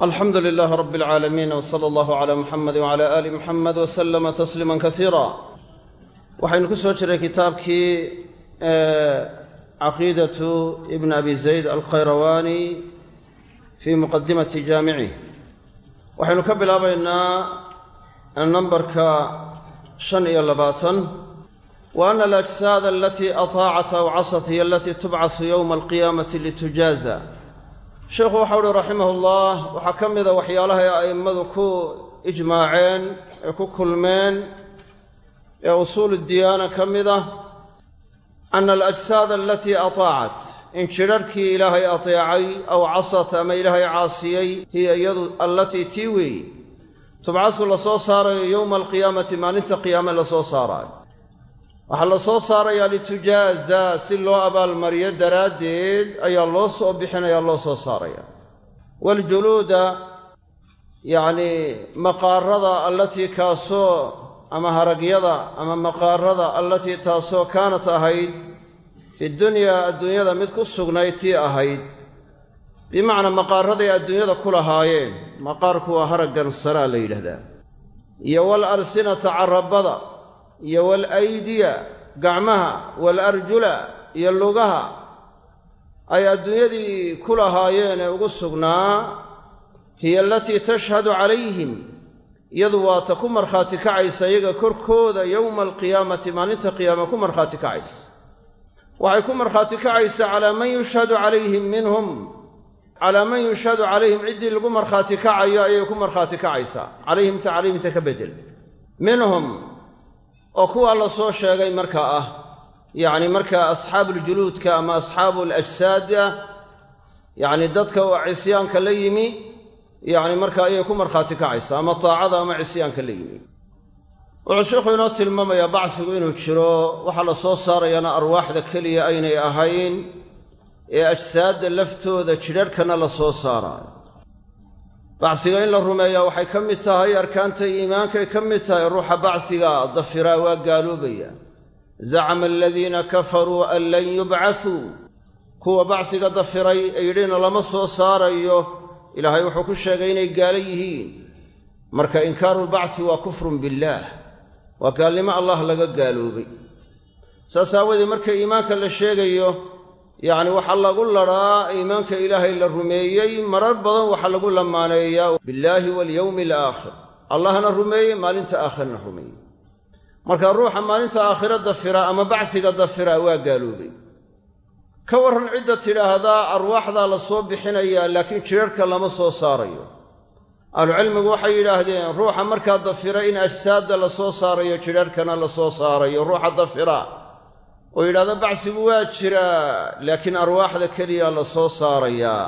alxamdu lilaah rab alcaalamiin w sala allahu calaa muxamedi wcala aali muxamed w slama tasliima kasiira waxaynu ku soo jiray kitaabkii caqiidatu ibn abi zayd alkhayrawaani fii muqadimati jaamicih waxaynu ka bilaabaynaa nambarka shan iyo labaatan. Wa ana alajsaad alatii ataacat aw casat hiy alatii tubcasu yowma alqiyaamati litujaaza sheikhu waxau uhi raximah ullah waxaa ka mida waxyaalaha ay a'immadu ku ijmaaceen ee ku kulmeen ee usuul diyaana ka mid ah ana alajsaad alatii ataacat in jidharhkii ilaahay ateecay aw casat ama ilaahay caasiyey hiya iyadu allatii tii weey tubcasu la soo saarayo yowma alqiyaamati maalinta qiyaame la soo saaraayo waxaa la soo saarayaa litujaaza si loo abaalmariyo daraaddeed ayaa loo soo bixinaya loo soo saaraya. Waljuluuda yacnii maqaarada allatii kaasoo ama haragyada ama maqaarada allatii taasoo kaanat ahayd fi dunyaa adduunyada mid ku sugnayd tii ahayd. Bimacnaa maqaaraday adduunyada ku lahaayeen. Maqaarku waa haraggan saraa la yidhahdaa iyo wal alsinata carabada iyo walaydiya gacmaha waalarjula iyo lugaha ay adduunyadii ku lahaayeen ee ugu sugnaa hiya alatii tashhadu calayhim. Iyadu waa ta ku markhaati kacaysa iyaga korkooda yowma alqiyaamati maalinta qiyaama ku markhaati kacaysa. Waxay ku markhaati kacaysaa calaa man yushhadu calayhim minhum calaa man yushhadu calayhim ciddii lagu markhaati kacayo ayay ku markhaati kacaysaa. Calayhimta calayhimta ka bedel minhum oo kuwaa la soo sheegay markaa ah. Yacni markaa asxaabuuljuluudka ama asxaabu alajsaada yacni dadka oo cisyaanka la yimi yacni markaa ayay ku markhaati kacaysaa ama taacada ama cisyaanka la yimi. Wuxuu sheikhu inoo tilmaamayaa bacsigu inuu jiro waxaa la soo saarayaana arwaaxda keliya aynay ahayn ee ajsaadda laftooda jidharhkana la soo saaraayo bacsiga in la rumeeyaa waxay ka mid tahay arkaanta iimaankay ka mid tahay ruuxa bacsiga dafiraa waa gaaloobaya zacama aladiina kafaruu an lan yubcasuu. Kuwa bacsiga dafiray ee yidhina lama soo saarayo. Ilaahay wuxuu ku sheegay inay gaalo yihiin. Marka inkaarulbacsi waa kufrun billaah. Waa gaalnimo allah laga gaaloobay. Saas aawadeed marka iimaanka la sheegayo yacni waxaa lagu ladhaa iimaanka ilaahay la rumeeyey marar badan waxaa lagu lamaaneeyaa billaahi walyowmi alaakhir allahna rumeeyey maalinta aakhirna rumeeyey. Marka ruuxa maalinta aakhira dafira ama bacsiga dafira waa gaaloobay. Ka warran cidda tidhaahdaa arwaaxdaa la soo bixinayaa laakiin jidharhka lama soo saarayo. Ahlucilmigu waxay yidhaahdeen ruuxa markaa dafira in ajsaadda la soo saarayo jidharhkana la soo saarayo. Ruuxa dafira oo yidhahda bacsigu waa jiraa laakiin arwaaxda keliya la soo saarayaa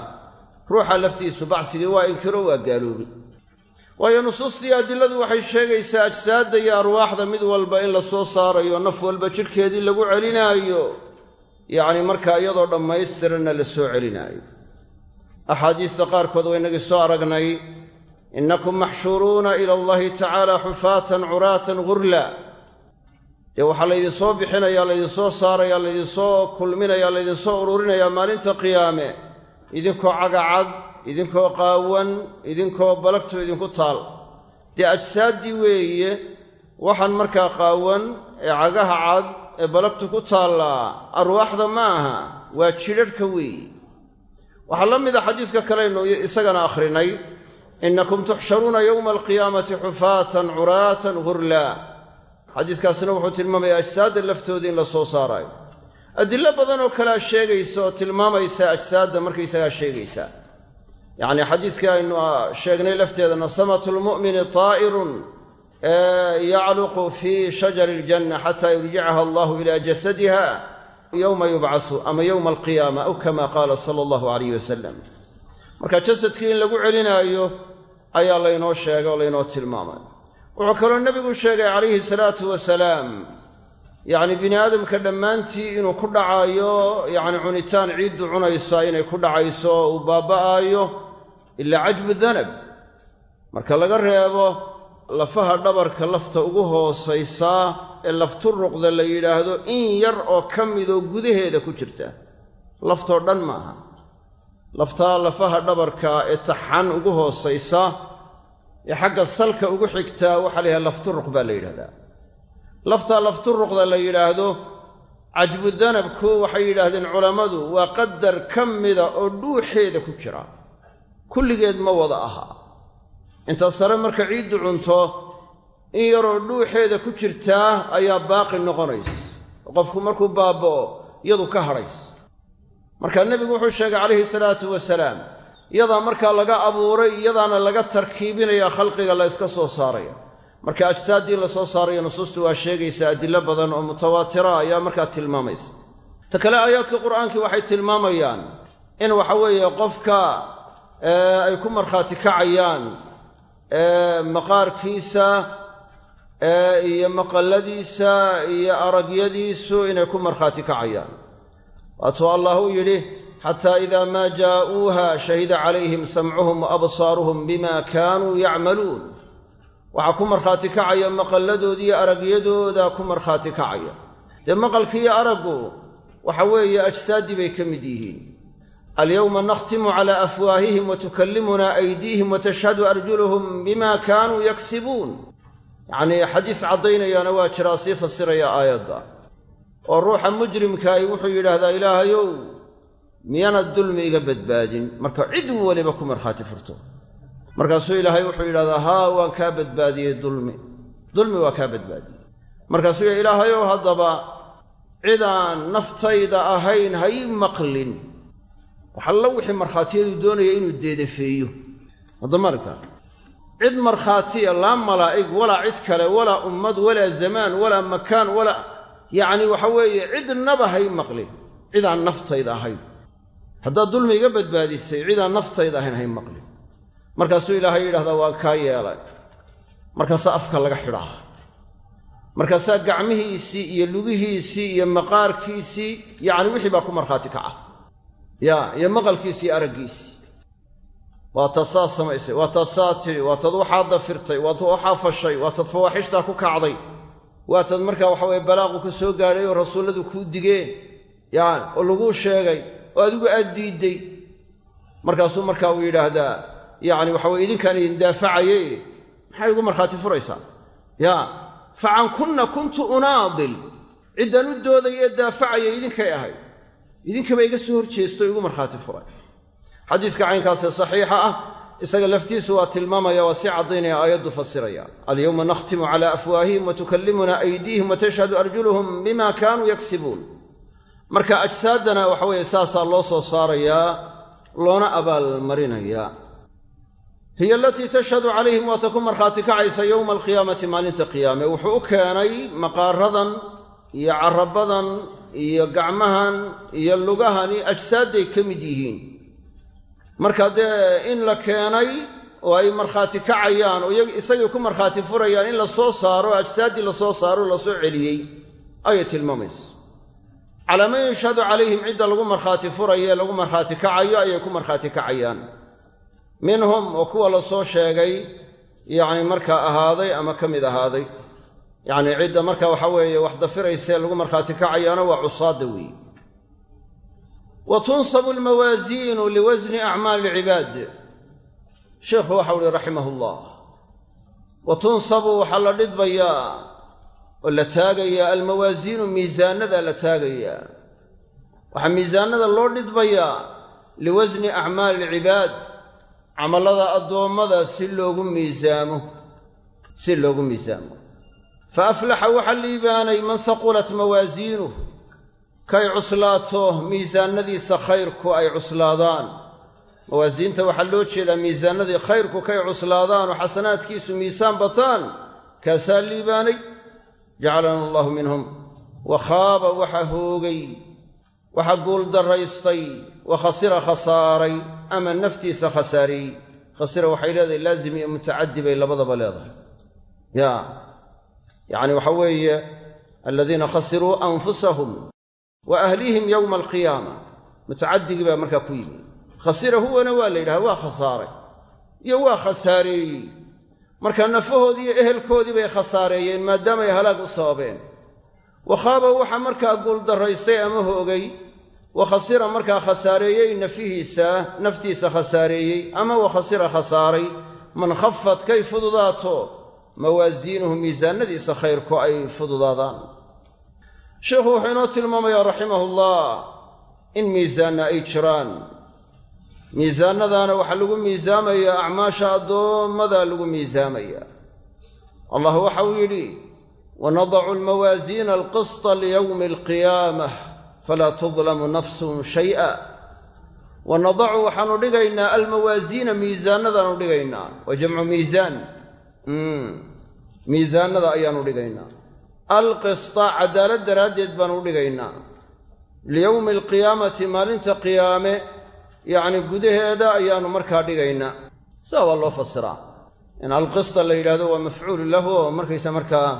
ruuxa laftiisu bacsigii waa inkiro waa gaaloobay waayo nusuustii adiladu waxay sheegaysaa ajsaadda iyo arwaaxda mid walba in la soo saarayo naf walba jidhkeedii lagu celinaayo. Yacni markaa iyadoo dhammaystiranna la soo celinaayo. Axaadiista qaarkood waynagii soo aragnay innakum maxshuuruuna ila allahi tacaala xufaatan curaatan gurla dee waxaa laydinsoo bixinayaa laydinsoo saarayaa laydinsoo kulminayaa laydinsoo ururinayaa maalinta qiyaame. Idinkoo cagacad idinkoo qaawan idinkoo balagtu idinku taal. Dee ajsaaddii weeye waxaan markaa qaawan ee cagaha cad ee balagtu ku taallaa arwaaxda ma aha waa jidharhka weeye. Waxaa la mida xadiiska kaleynu isagana akhrinay innakum tuxsharuuna yowma alqiyaamati xufaatan curaatan gurla xadiiskaasina wuxuu tilmaamayaa ajsaadda laftooda in la soo saaraayo. Adillo badan oo kalea sheegaysa oo tilmaamaysa ajsaadda markaysagaa sheegaysaa. Yacnii xadiiskii aynu sheegnay lafteeda nasamatu lmu'mini taa'irun yacluqu fii shajari iljanna xataa yurjicaha allahu ilaa jasadiha yowma yubcasu ama yowma alqiyaama aw kama qaala sala allahu alayh wasalam marka jasadkii in lagu celinaayo ayaa laynoo sheegay oo laynoo tilmaamay wuxuu kaloo nebigu sheegay calayhi salaatu wasalaam yacni bini aadamka dhammaantii inuu ku dhacaayo yacni cunitaan ciiddu cunaysa inay ku dhacayso oo uu baaba'aayo ilaa cajbu danab. Marka laga reebo lafaha dhabarka lafta ugu hoosaysaa ee lafturuqda la yidhaahdo in yar oo ka midoo gudaheeda ku jirta. Laftoo dhan maaha. Laftaa lafaha dhabarka ee taxan ugu hoosaysa ee xagga salka ugu xigtaa waxaa la yidhahda lafturuq baa la yidhahdaa. Laftaa lafturuqda la yidhaahdo cajbudanabku waxay yidhaahdeen culammadu waa qadar ka mida oo dhuuxeeda ku jira. Kulligeed ma wada aha. Inta sare marka ciiddu cunto in yaroo dhuuxeeda ku jirtaa ayaa baaqi noqonays. Qofku markuu baaba'o iyadu ka hadhays. Marka nebigu wuxuu sheegay calayhi salaatu wasalaam iyadaa markaa laga abuuray iyadaana laga tarkiibinaya khalqiga la yska soo saaraya. Marka ajsaaddii in la soo saarayo nusuustu waa sheegaysa adilo badan oo mutawaatira ayaa markaa tilmaamaysa. Ta kale aayaadka qur'aankii waxay tilmaamayaan in waxa weeye qofka ay ku markhaati kacayaan maqaarkiisa iyo maqalladiisa iyo aragyadiisu inay ku markhaati kacayaan. Waatuu allah uu yidhi xataa idaa maa jaa'uuha shahida calayhim samcuhum wa absaaruhum bima kaanuu yacmaluun waxaa ku markhaati kacaya maqalladoodi iyo aragyadooda ku markhaati kacaya dee maqalkiiyo araggu waxa weeye ajsaaddii bay ka mid yihiin alyowma nakhtimu calaa afwaahihim wa tukallimunaa aydiihim wa tashhadu arjuluhum bima kaanuu yaksibuun yacnii xadiis caddaynayaana waa jiraa sii fasiraya aayadda oo ruuxa mujrimkaahi wuxuu yidhaahdaa ilaahayow miyaanad dulmi iga badbaadin marka cid weliba ku markhaati furto. Markaasuu ilaahay wuxuu yidhahdaa haa waan kaa badbaadiyey dulmi. Dulmi waa kaa badbaadiyey. Markaasuu yidhi ilaahayow haddaba cidaan naftayda ahayn ha ii maqlin. Waxalla wixii markhaatiyadu doonaya inuu deedafeeyo. Haddamaalka cid markhaatiya laa malaa'ig walaa cid kale walaa ummad walaa zamaan walaa makaan walaa yacni waxa weeye cidnaba ha ii maqlin. Cidaan naftayda ahayn haddaad dulmi iga badbaadisay cidaan naftayda ahayn ha ii maqlin markaasuu ilaahay yidhahdaa waa kaa yeelay. Markaasaa afka laga xidhaa. Markaasaa gacmihiisii iyo lugihiisii iyo maqaarkiisii yacni wixii baa ku markhaati kaca. Ya iyo maqalkiisii araggiisii. Waa taad saad samaysay waa taad saad tidhi waa taad waxaad dafirtay waa taad waxaa fashay waa taad fawaaxishtaa ku kacday. Waa taad markaa waxa weye balaaqu ka soo gaadhay oo rasuulladu kuu digeen. Yani oo laguu sheegay oo adigu aad diidday markaasuu markaa uu yidhaahdaa yacni waxa weye idinkaan idin daafacaye maxay igu markhaati furaysaa? Ya fa can kunna kuntu unaadil. Ciddaan u doodayee daafacaya idinkay ahayd. Idinkaba iga soo hor jeesto igu markhaati furay. Xadiiska caynkaasee saxiixa ah isaga laftiisu waa tilmaamaya waa si caddaynaya aayaddu fasiraya. Alyowma nakhtimu cala afwaahihim wa tukallimuna aydiihim wa tashhadu arjuluhum bima kaanuu yaksibuun marka ajsaaddana waxa weeye saasaa loo soo saarayaa loona abaalmarinayaa. Hiya alatii tashhadu calayhim waata ku markhaati kacaysa yowma alqiyaamati maalinta qiyaame. Wuxuu u keenay maqaaradan iyo carabadan iyo gacmahan iyo lugahani ajsaadday ka mid yihiin. Marka dee in la keenay oo ay markhaati kacayaan oo isagii ku markhaati furayaan in la soo saaro ajsaaddii la soo saaro la soo celiyey ayay tilmaamaysa calaa man yashhadu calayhim cidda lagu markhaati furayo ee lagu markhaati kacayo ayay ku markhaati kacayaan. Minhum oo kuwa la soo sheegay yacni markaa ahaaday ama ka mid ahaaday. Yacni cidda marka waxa weeye wax dafiraysee lagu markhaati kacayaana waa cusaadda weeye. Wa tunsabu almawaasiinu liwasni acmaali alcibaad sheikhu waxau uhi raximah ullah wa tunsabu waxaa la dhidbayaa oo la taagayaa almawaasiinu miisaanada la taagayaa waxaa miisaanada loo dhidbayaa liwasni acmaali alcibaad camallada addoommada si loogu miisaamo si loogu miisaamo. Fa aflaxa waxaa liibaanay man haqulat mawaasiinuh kay cuslaato miisaanadiisa khayrku ay cuslaadaan. Mawaasiinta waxaa loo jeedaa miisaanadii khayrku kay cuslaadaan oo xasanaadkiisu miisaan bataan kaasaa liibaanay jacalana allahu minhum. Wa khaaba waxa hoogay waxa guuldarraystay wa khasira khasaaray ama naftiisa khasaareeyey khasira waxay leedahay laazim iyo mutacaddi bay labadaba leedahay. Ya yacni waxa weeye aladiina khasiruu anfusahum wa ahlihim yowma alqiyaama. Mutacaddigii baa markaa ku yimi. Khasira huwana waa la yidhaha waa khasaaray. Iyo waa khasaareeyey marka nafahoodii iyo ehelkoodii bay khasaareeyeen maadaamay halaag u sababeen. Wa khaaba waxa markaa guuldarraystay ama hoogay wa khasira markaa khasaareeyey nafihiisa naftiisa khasaareeyey ama wa khasira khasaaray. Man khafat kay fududaato mawaasiinuhu miisaanadiisa khayrku ay fududaadaan. Sheikhu wuxuu inoo tilmaamayaa raximahullah in miisaanna ay jiraan miisaannadaana waxaa lagu miisaamayaa acmaasha addoommada lagu miisaamayaa allah waxa uu yidhi wanadacu almawaasiina alqisطa liyowmi alqiyaamah falaa tudlamu nafsun shay'a. Wanadacu waxaanu dhigaynaa almawaasiina miisaannadaanu dhigaynaa. Waa jamcu miisaan miisaannada ayaanu dhigaynaa. Alqisطa cadaalad daraaddeed baanu dhigaynaa. Liyowmi alqiyaamati maalinta qiyaame yacni gudaheeda ayaannu markaa dhigaynaa. Saa waa loo fasiraa. In alqista la yidhahdo waa mafcuulu lahu oo markaysa markaa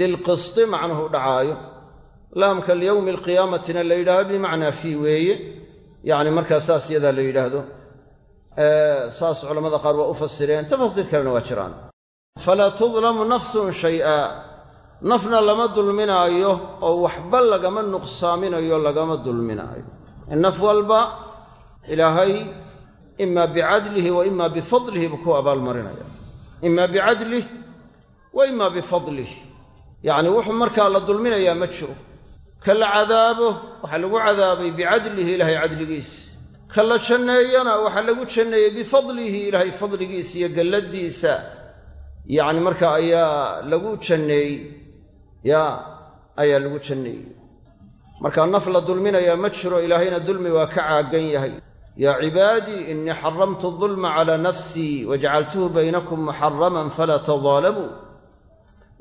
lilqisti macnuhu dhacaayo. Laamka liyowmi alqiyaamatina la yidhahdo bimacnaa fii weeye. Yacni markaa saas yadaa la yidhaahdo. Saas culammada qaar waa u fasireen. Tafasiir kalena waa jiraan. Falaa tudlamu nafsun shay'a. Nafna lama dulminaayo oo waxba lagama nuqsaaminayo lagama dulminaayo. Naf walba ilaahay imaa bicadlihi wa imaa bifadlihi buu ku abaalmarinaya. Imaa bicadlih wa imaa bifadlih yacni wuxuu markaa la dulminayaa ma jiro. Ka la cadaabo waxaa lagu cadaabay bicadlihi ilaahay cadligiis. Ka la janneeyana waxaa lagu janneeyey bifadlihi ilaahay fadligiisa iyo galladdiisa yacni markaa ayaa lagu janneeyey. Ya ayaa lagu janneeyey. Markaa naf la dulminayaa ma jiro ilaahayna dulmi waa ka caaggan yahay yaa cibaadii innii xaramtu dulma calaa nafsii wajacaltuhu baynakum muxaraman falaa tadaalamuu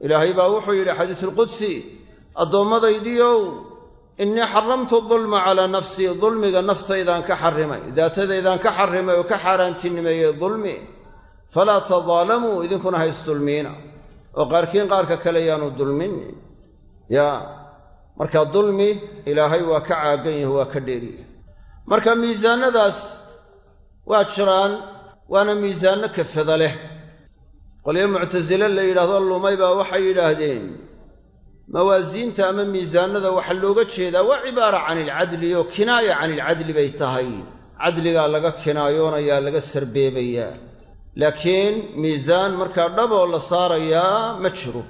ilaahay baa wuxuu yidhi xadiisulqudsi addoommadaydiiow innii xaramtu dulma calaa nafsii dulmiga naftaydaan ka xarrimay daatadaydaan ka xarrimay oo ka xaaraantinimeeyey dulmi falaa tadaalamuu idinkuna ha isdulmiina oo qaarkiin qaarka kale yaanu dulmin yaa marka dulmi ilaahay waa ka caaggan yahi waa ka dheeriya marka miisaannadaas waa jiraan waana miisaanno kafada leh. Qolyo muctasile la yidhaahdo lumay baa waxay yidhaahdeen mawaasiinta ama miisaannada waxaa looga jeedaa waa cibaara can ilcadli oo kinaaya can ilcadli bay tahay. Cadligaa laga kinaayoonayaa laga sarbeebayaa. Laakiin miisaan markaa dhaboo la saarayaa ma jiro.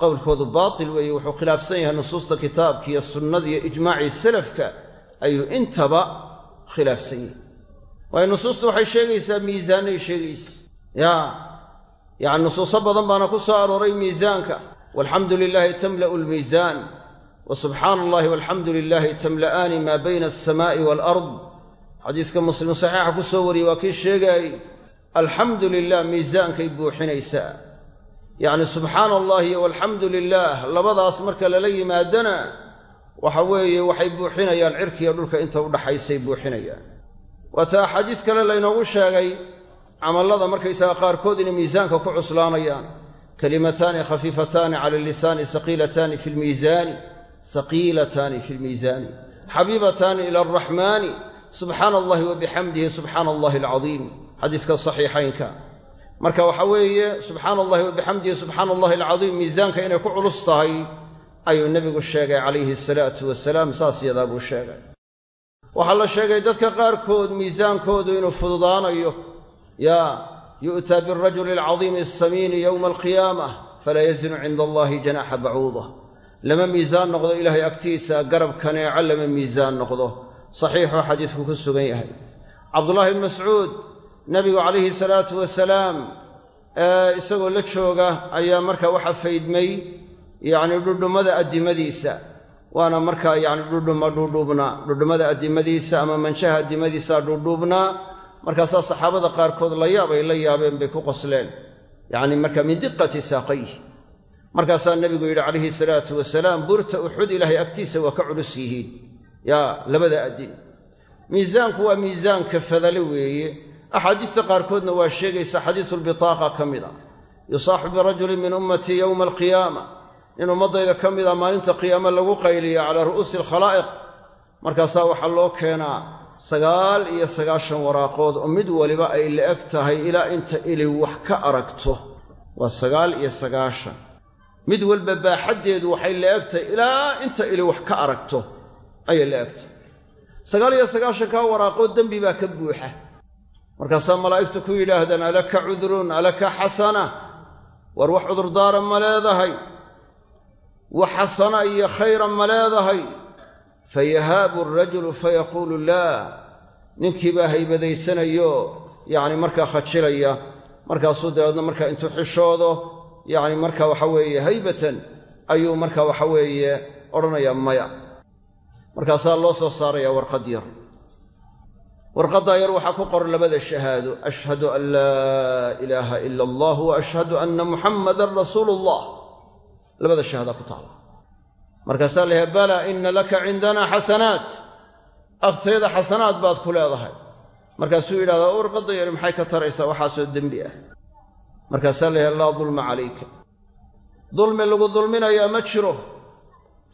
Qowlkoodu baatil weeye wuxuu khilaafsan yahay nusuusta kitaabka iyo sunnada iyo ijmaacii salafka ayuu intaba khilaafsan yahay. Waayo nusuustu waxay sheegaysaa miisaanay sheegaysa. Yaa yacni nusuuso badan baana ku soo arooray miisaanka. Walxamdu lilaahi tamla'u almiisaan wa subxaana allahi walxamdu lilaahi tamla'aani maa bayna alsamaa'i waalard xadiiska muslim saxiixa ku soo wariyey waa kii sheegaayey alxamdu lilah miisaankay buuxinaysaa. Yacni subxaana allahi iyo walxamdu lilaah labadaas marka lala yimaadana waxa weeye waxay buuxinayaan cirkiiyo dhulka inta udhaxaysay buuxinayaan. Waata axaadiis kale laynoogu sheegay camallada markaysaga qaarkood inay miisaanka ku cuslaanayaan. Kalimataani khafiifataani cala lisaani saqiilataani fi lmiisaani saqiilataani fi lmiisaani xabiibataani ila alraxmaani subxaana allahi wa bixamdihi subxaana allahi alcadiim. Xadiiska saxiixaynka. Marka waxa weeye subxaana allahi wa bixamdihi subxaana allahi alcadiim miisaanka inay ku culus tahay ayuu nebigu sheegay calayhi asalaatu wasalaam saas yadaa buu sheegay. Waxaa la sheegay dadka qaarkood miisaankoodu inuu fududaanayo yaa yu'taa bialrajuli alcadiimi alsamiini yowma alqiyaamah falaa yazinu cinda allahi janaxa bacuuda lama miisaan noqdo ilaahay agtiisa garab kaneeco lama miisaan noqdo. Saxiixuu xadiisku ku sugan yahay. Cabdullaahi ibn mascuud nebigu calayhi salaatu wasalaam isagoo la jooga ayaa markaa waxa faydmay yacni dhudhummada addimadiisa. Waana markaa yacni dhudhuma dhuudhuubnaa dhudhummada addimadiisa ama manjaha addimadiisa dhuudhuubnaa markaasaa saxaabada qaarkood la yaab ay la yaabeen bay ku qosleen. Yacni marka min diqati saaqayh. Markaasaa nebigu yidhi calayhi salaatu wasalaam burta uxud ilaahay agtiisa waa ka culus yihiin. Yaa labada addin. Miisaanku waa miisaanka fadale weeye. Axaadiista qaarkoodna waa sheegaysa xadiisulbitaaqa ka mid a. Yusaaxu birajulin min ummatii yowma alqiyaama nin ummaddayda ka mida maalinta qiyaame lagu qayliya calaa ru'uusi alkhalaa'iq markaasaa waxaa loo keenaa sagaal iyo sagaashan waraaqood oo mid waliba ay la eg tahay ilaa inta ili wax ka aragto. Waa sagaal iyo sagaashan. Mid walba baaxaddeedu waxay la eg tahay ilaa inta ili wax ka aragto ayay la egtahay sagaal iyo sagaashankaa waraaqoo dembi baa ka buuxa. Markaasaa malaa'igtu ku yidhaahdaan alaka cudrun alaka xasana? War wax cudurdaara ma leedahay wax xasana iyo khayra ma leedahay. Fayahaabu arajulu fayaquulu laa. Ninkii baa haybadaysanayo yacni markaa khajilaya markaasuu dabeedna markaa intuu xishoodo yacni marka waxa weeye haybatan ayuu marka waxa weeye odhanayaa maya. Markaasaa loo soo saarayaa warqad yar. Warqaddaa yar waxaa ku qoran labada shahaado. Ashhadu an laa ilaaha ila allah wa ashhadu anna muxammadan rasuulu labada shahaadaa ku taala. Markaasaa la yahay bala ina laka cindana xasanaat. Agteeda xasanaad baad ku leedahay. Markaasuu yidhahdaa warqadda yari maxay ka taraysaa? Waxaasoo dembi ah. Markaasaa la yahay laa dulma calayka. Dulmi lagu dulminayaa ma jiro.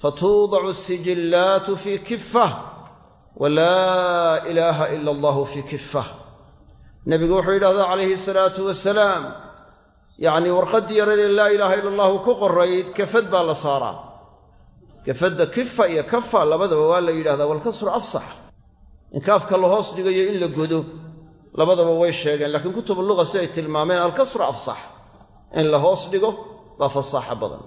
Fatuudacu sijillaatu fii kifah walaa ilaaha ila allahu fii kifah nebigu wuxuu yidhahdaa calayhi salaatu wasalaam yacnii warqaddii yaradee laa ilaaha ila allahu ku qorayd kafad baa la saaraa. Kafadda kifa iyo kafa labadaba waa la yidhahdaa walkasru afsax in kaafka la hoos dhigayo in la godo labadaba way sheegeen. Laakiin kutubu luga si ay tilmaameen alkasru afsax. In la hoos dhigo baa fasaaxa badan.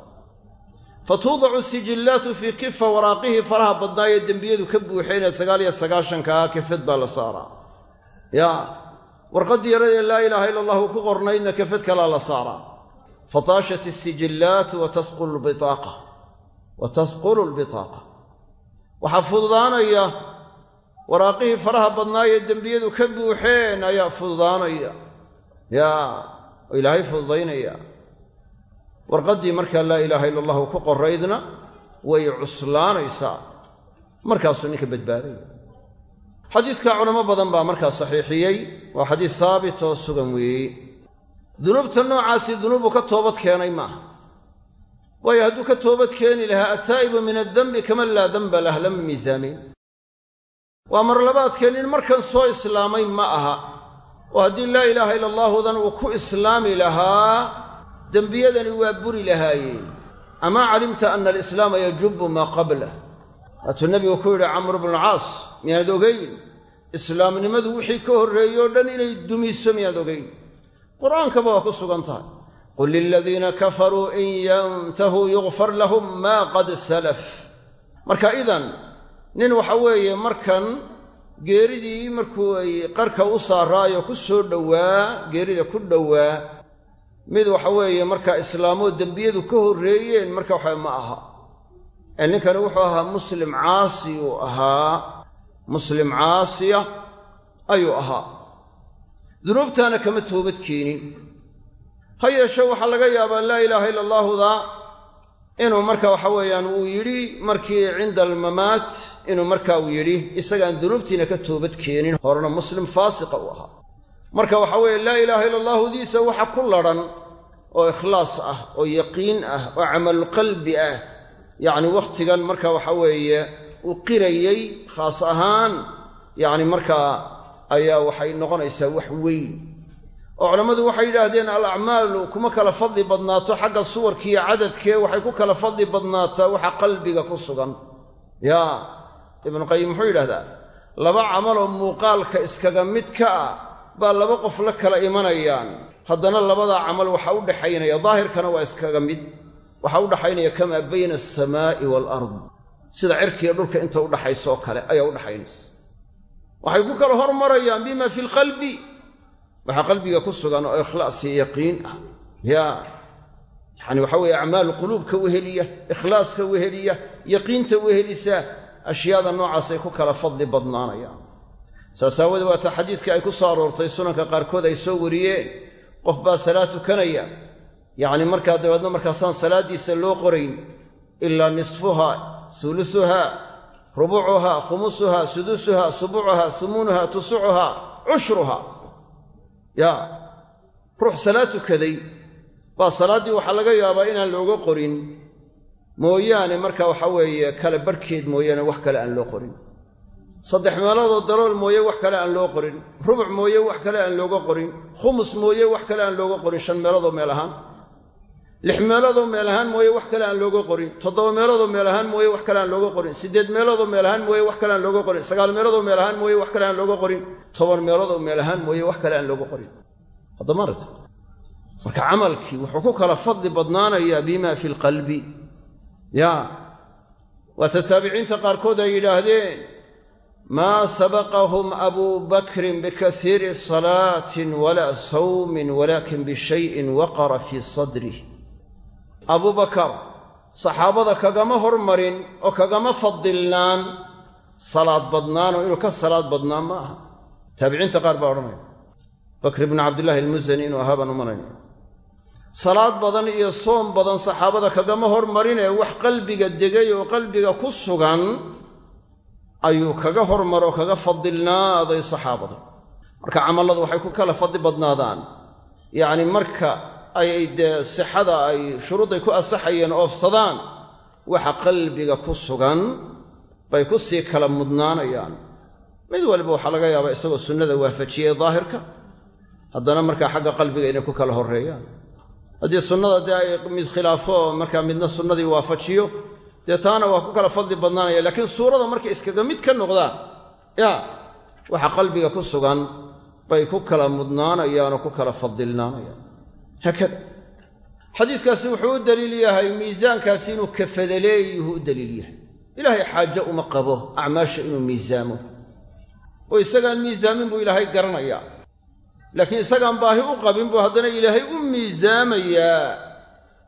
Fa tuudacu sijillaatu fii kifa waraaqihii faraha badnaayee dembiyadu ka buuxeenee sagaal iyo sagaashankaa kafad baa la saaraa. Yaa warqaddii yaradee laa ilaaha ila allahu ku qornaydna kafad kalaa la saaraa fataashat isijillaatu wa tasqulu lbitaaqa waxaa fududaanaya waraaqihii faraha badnaayee dembiyadu ka buuxeen ayaa fududaanaya. Yaa oo ilaahay fududaynaya. Warqaddii markaa laa ilaaha ila allahu ku qoraydna way cuslaanaysaa. Markaasuu ninka badbaadaya xadiidka culamo badan baa markaa saxiixiyey. Waa xadiis haabit oo sugan weeye. Dunuubta noocaasi dunuubu ka toobad keenay maaha. Waayo hadduu ka toobad keeni lahaa ataa'ibu min addembi kaman laa denba lah lama miisaamayn waa marlabaadkeen in markan soo islaamay ma aha. Oo haddii laa ilaaha ila allaahudan uu ku islaami lahaa dembiyadani waa buri lahaayeen. Amaa calimta ana alislaama yajubu maa qablah waatuu nebigu ku yidhi camru bnucaas miyaad ogayn islaamnimadu wixii ka horreeyey o dhan inay dumiso miyaad ogayn qur'aankaba waa ku sugan tahay. Qul liladiina kafaruu in yantahuu yugfar lahum maa qad salaf. Marka idan nin waxa weeye markan geeridii markuu ay qarka u saaraayo ku soo dhowaa geerida ku dhowaa mid waxa weeye markaa islaamoo dembiyadu ka horreeyeen marka waxa ma aha ninkani wuxuu ahaa muslim caasi uu ahaa. Muslim caasiya ayuu ahaa. Dunuubtaana kama toobad keenin. Ha yeeshe waxaa laga yaabaa laa ilaaha ila allaahuda inuu marka waxa weeyaan uu yidhi markii cinda almamaat inuu marka uu yidhi isagaan dunuubtiina ka toobad keenin. Horena muslim faasiqa u ahaa. Marka waxa weeye laa ilaaha ila allaahudiisa waxa ku ladhan oo ikhlaas ah oo yaqiin ah oo camalqalbi ah yacni wakhtigan marka waxa weeye uu qirayey khaas ahaan yacni markaa ayaa waxay noqonaysaa wax weyn. Oo culammadu waxay yidhaahdeen alacmaalu kuma kala fadli badnaato xagga suwarkiiyo cadadkee waxay ku kala fadli badnaataa waxa qalbiga ku sugan. Yaa ibnuqayim muxuu yidhahdaa laba camaloo muuqaalka iskaga mid ka ah baa laba qof la kala imanayaan. Haddana labadaa camal waxaa u dhexaynaya daahirkana waa iskaga mid waxaa u dhaxaynaya kamaa bayna alsamaa'i waalard sida cirkiiyo dhulka inta udhaxaysa oo kale ayaa u dhaxaynaysa waxay ku kala hormarayaan bima fi lqalbi waxaa qalbiga ku sugan oo ikhlaas iyo yaqiin ah. Yaa yacani waxa weeye acmaalu quluubka weheliya ikhlaaska weheliya yaqiinta wehelisa ashyaada noocaasay ku kala fadli badnaanayaan. Saas aawoodee waata xadiidkii ay ku soo aroortay sunanka qaarkood ay soo wariyeen. Qof baa salaad tukanaya yacni markaa dabeedna markaasaan salaaddiisa loo qorayn ilaa nisfuha sulusuha rubucuha khumusuha sudusuha subucuha sumuunuha tusucuha cushruha. Yaa ruux salaad tukaday baa salaaddii waxaa laga yaabaa inaan looga qorin. Mooyaane marka waxa weeye kale barhkeed mooyaane wax kale aan loo qorin. Saddex meeloodoo dalool mooye wax kale aan loo qorin. Rubuc mooye wax kale aan looga qorin. Khumus mooye wax kale aan looga qorin. Shan meeloodoo meel ahaan lix meeloodoo meel ahaan mooye wax kale aan looga qorin. Toddoba meeloodoo meel ahaan mooye wax kale aan looga qorin. Siddeed meeloodoo meel ahaan mooye wax kale aan looga qorin. Sagaal meeloodoo meel ahaan mooye wax kale aan looga qorin. Toban meeloodoo meel ahaan mooye wax kale aan looga qorin. Haddama aragta marka camalkii wuxuu ku kala fadli badnaanayaa bima fi lqalbi ya waata taabiciinta qaarkood ay yidhaahdeen maa sabaqahum abuu bakrin bikasiiri salaatin walaa sawmin walaakin bishayin waqara fii sadrih abubakar saxaabada kagama hormarin oo kagama fadilnaan salaad badnaanoo inuu ka salaad badnaa ma aha. Taabiciinta qaar baa odhanaya bakr ibnu cabdillaahi almusani inuu ahaa baan u malaynaya. Salaad badan iyo soom badan saxaabada kagama hormarinee wax qalbiga degay oo qalbiga ku sugan ayuu kaga hormaroo kaga fadilnaaday saxaabada. Marka camalladu waxay ku kala fadli badnaadaan. Yacni marka ay dee sixada ay shuruudday ku asaxayeen oofsadaan waxa qalbiga ku sugan bay ku sii kala mudnaanayaan. Mid waliba waxaa laga yaabaa isagoo sunnada waafajiyey daahirka haddana markaa xagga qalbiga inay ku kala horreeyaan. Haddii sunnada dee ay mid khilaafo markaa midna sunnadii waafajiyo dee taana waa ku kala fadli badnaanaya laakiin suurada markay iskaga mid ka noqdaan ya waxa qalbiga ku sugan bay ku kala mudnaanayaan oo ku kala fadilnaanayaan haakada xadiiskaasi wuxuu u daliil yahay miisaankaasi inuu kafadaleeyuhu u daliil yahay. Ilaahay xaajo uma qabo acmaasha inuu miisaamo. Oo isagaan miisaamin buu ilaahay garanayaa laakiin isagaan baahi u qabin buu haddana ilaahay u miisaamayaa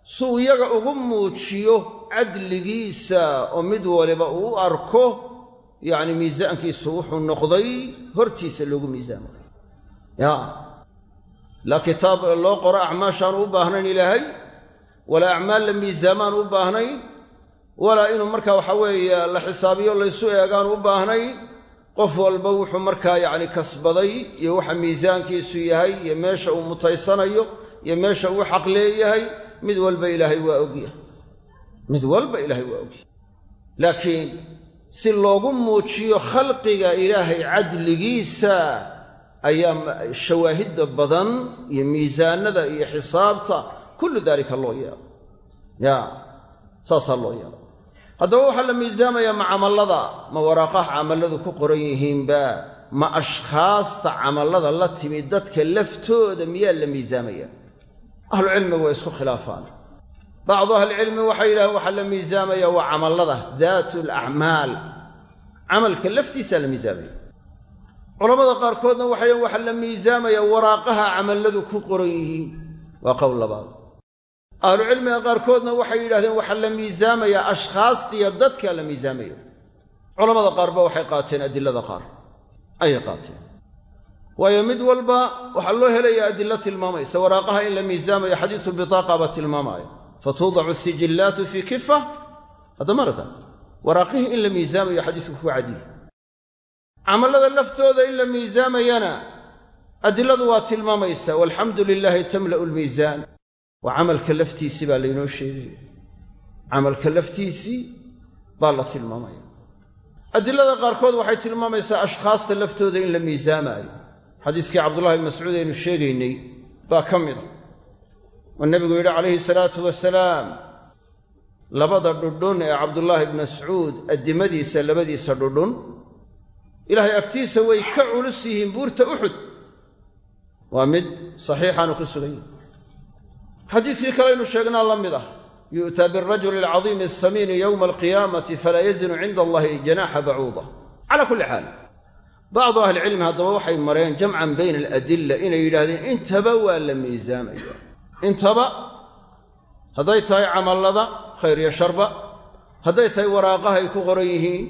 suu iyaga ugu muujiyo cadligiisa oo mid waliba uu u arko yacni miisaankiisu wuxuu noqday hortiisa loogu miisaamayo laa kitaab loo qoro acmaashaan u baahnayn ilaahay. Walaa acmaal la miisaamaan u baahnayn. Walaa inuu markaa waxa weeye la xisaabiyo laysu eegaan u baahnayn. Qof walba wuxuu markaa yacni kasbaday iyo waxa miisaankiisu yahay iyo meesha uu mutaysanayo iyo meesha uu xaq leeyahay mid walba ilaahay waa ogyahay mid walba ilaahay waa ogyahay laakiin si loogu muujiyo khalqiga ilaahay cadligiisa ayaa shawaahidda badan iyo miisaanada iyo xisaabta kullu daalika loo yeelo. Ya saasaa loo yeelo. Haddaba waxaa la miisaamayaa ma camallada ma waraaqaha camalladu ku qoran yihiinba ma ashkhaasta camallada la timi dadka laftooda miyaa la miisaamaya? Ahlucilmigu waa isku khilaafaan. Bacdu ahlicilmi waxay yidhahdeen waxaa la miisaamaya waa camallada daatu alacmaal camalka laftiisaa la miisaamaya culamada qaarkoodna waxay waxaa la miisaamaya waraaqaha camalladu ku qoran yihiin. Waa qowl labaad. Ahlucilmiga qaarkoodna waxay yidhahdeen waxaa la miisaamayaa ashkhaasta dadkaa la miisaamaya culamada qaarba waxay qaateen adilada qaar ayay qaateen. Waayo mid walba waxaa loo helayaa adilo tilmaamaysa waraaqaha in la miisaamayo xadiisu bitaaqa baa tilmaamaya fatuudacu sijillaatu fii kifa hadda marata waraaqihii in la miisaamayo xadiisku ku cadiye camallada laftooda in la miisaamayana adiladu waa tilmaamaysa walxamdu lilaahi tamla'u lmiisaan. Waa camalka laftiisii baa laynoo sheegaya camalka laftiisii baa la tilmaamaya. Adilada qaarkood waxay tilmaamaysaa ashkhaasta laftooda in la miisaamaayo. Xadiiskii cabdullahi bn mascuud aynu sheegaynay baa ka mida. Oo nebigu yidhi calayhi salaatu wasalaam labada dhudhun ee cabdullaahi bn mascuud addimadiisa labadiisa dhudhun ilaahay agtiisa way ka culus yihiin buurta uxud waa mid saxiixaanu ku sugan yahi xadiiskii kalaynu sheegnaa la mid ah yu'taa birajuli alcadiimi asamiini yowma alqiyaamati falaa yazinu cinda allahi janaaxa bacuuda calaa kulli xaal bacdu ahlicilmi haddaba waxay mareen jamcan bayna aladilla inay yidhaahdeen intaba waa la miisaamaya. Intaba hadday tahay camallada khayr iyo sharba hadday tahay waraaqaha ay ku qoran yihiin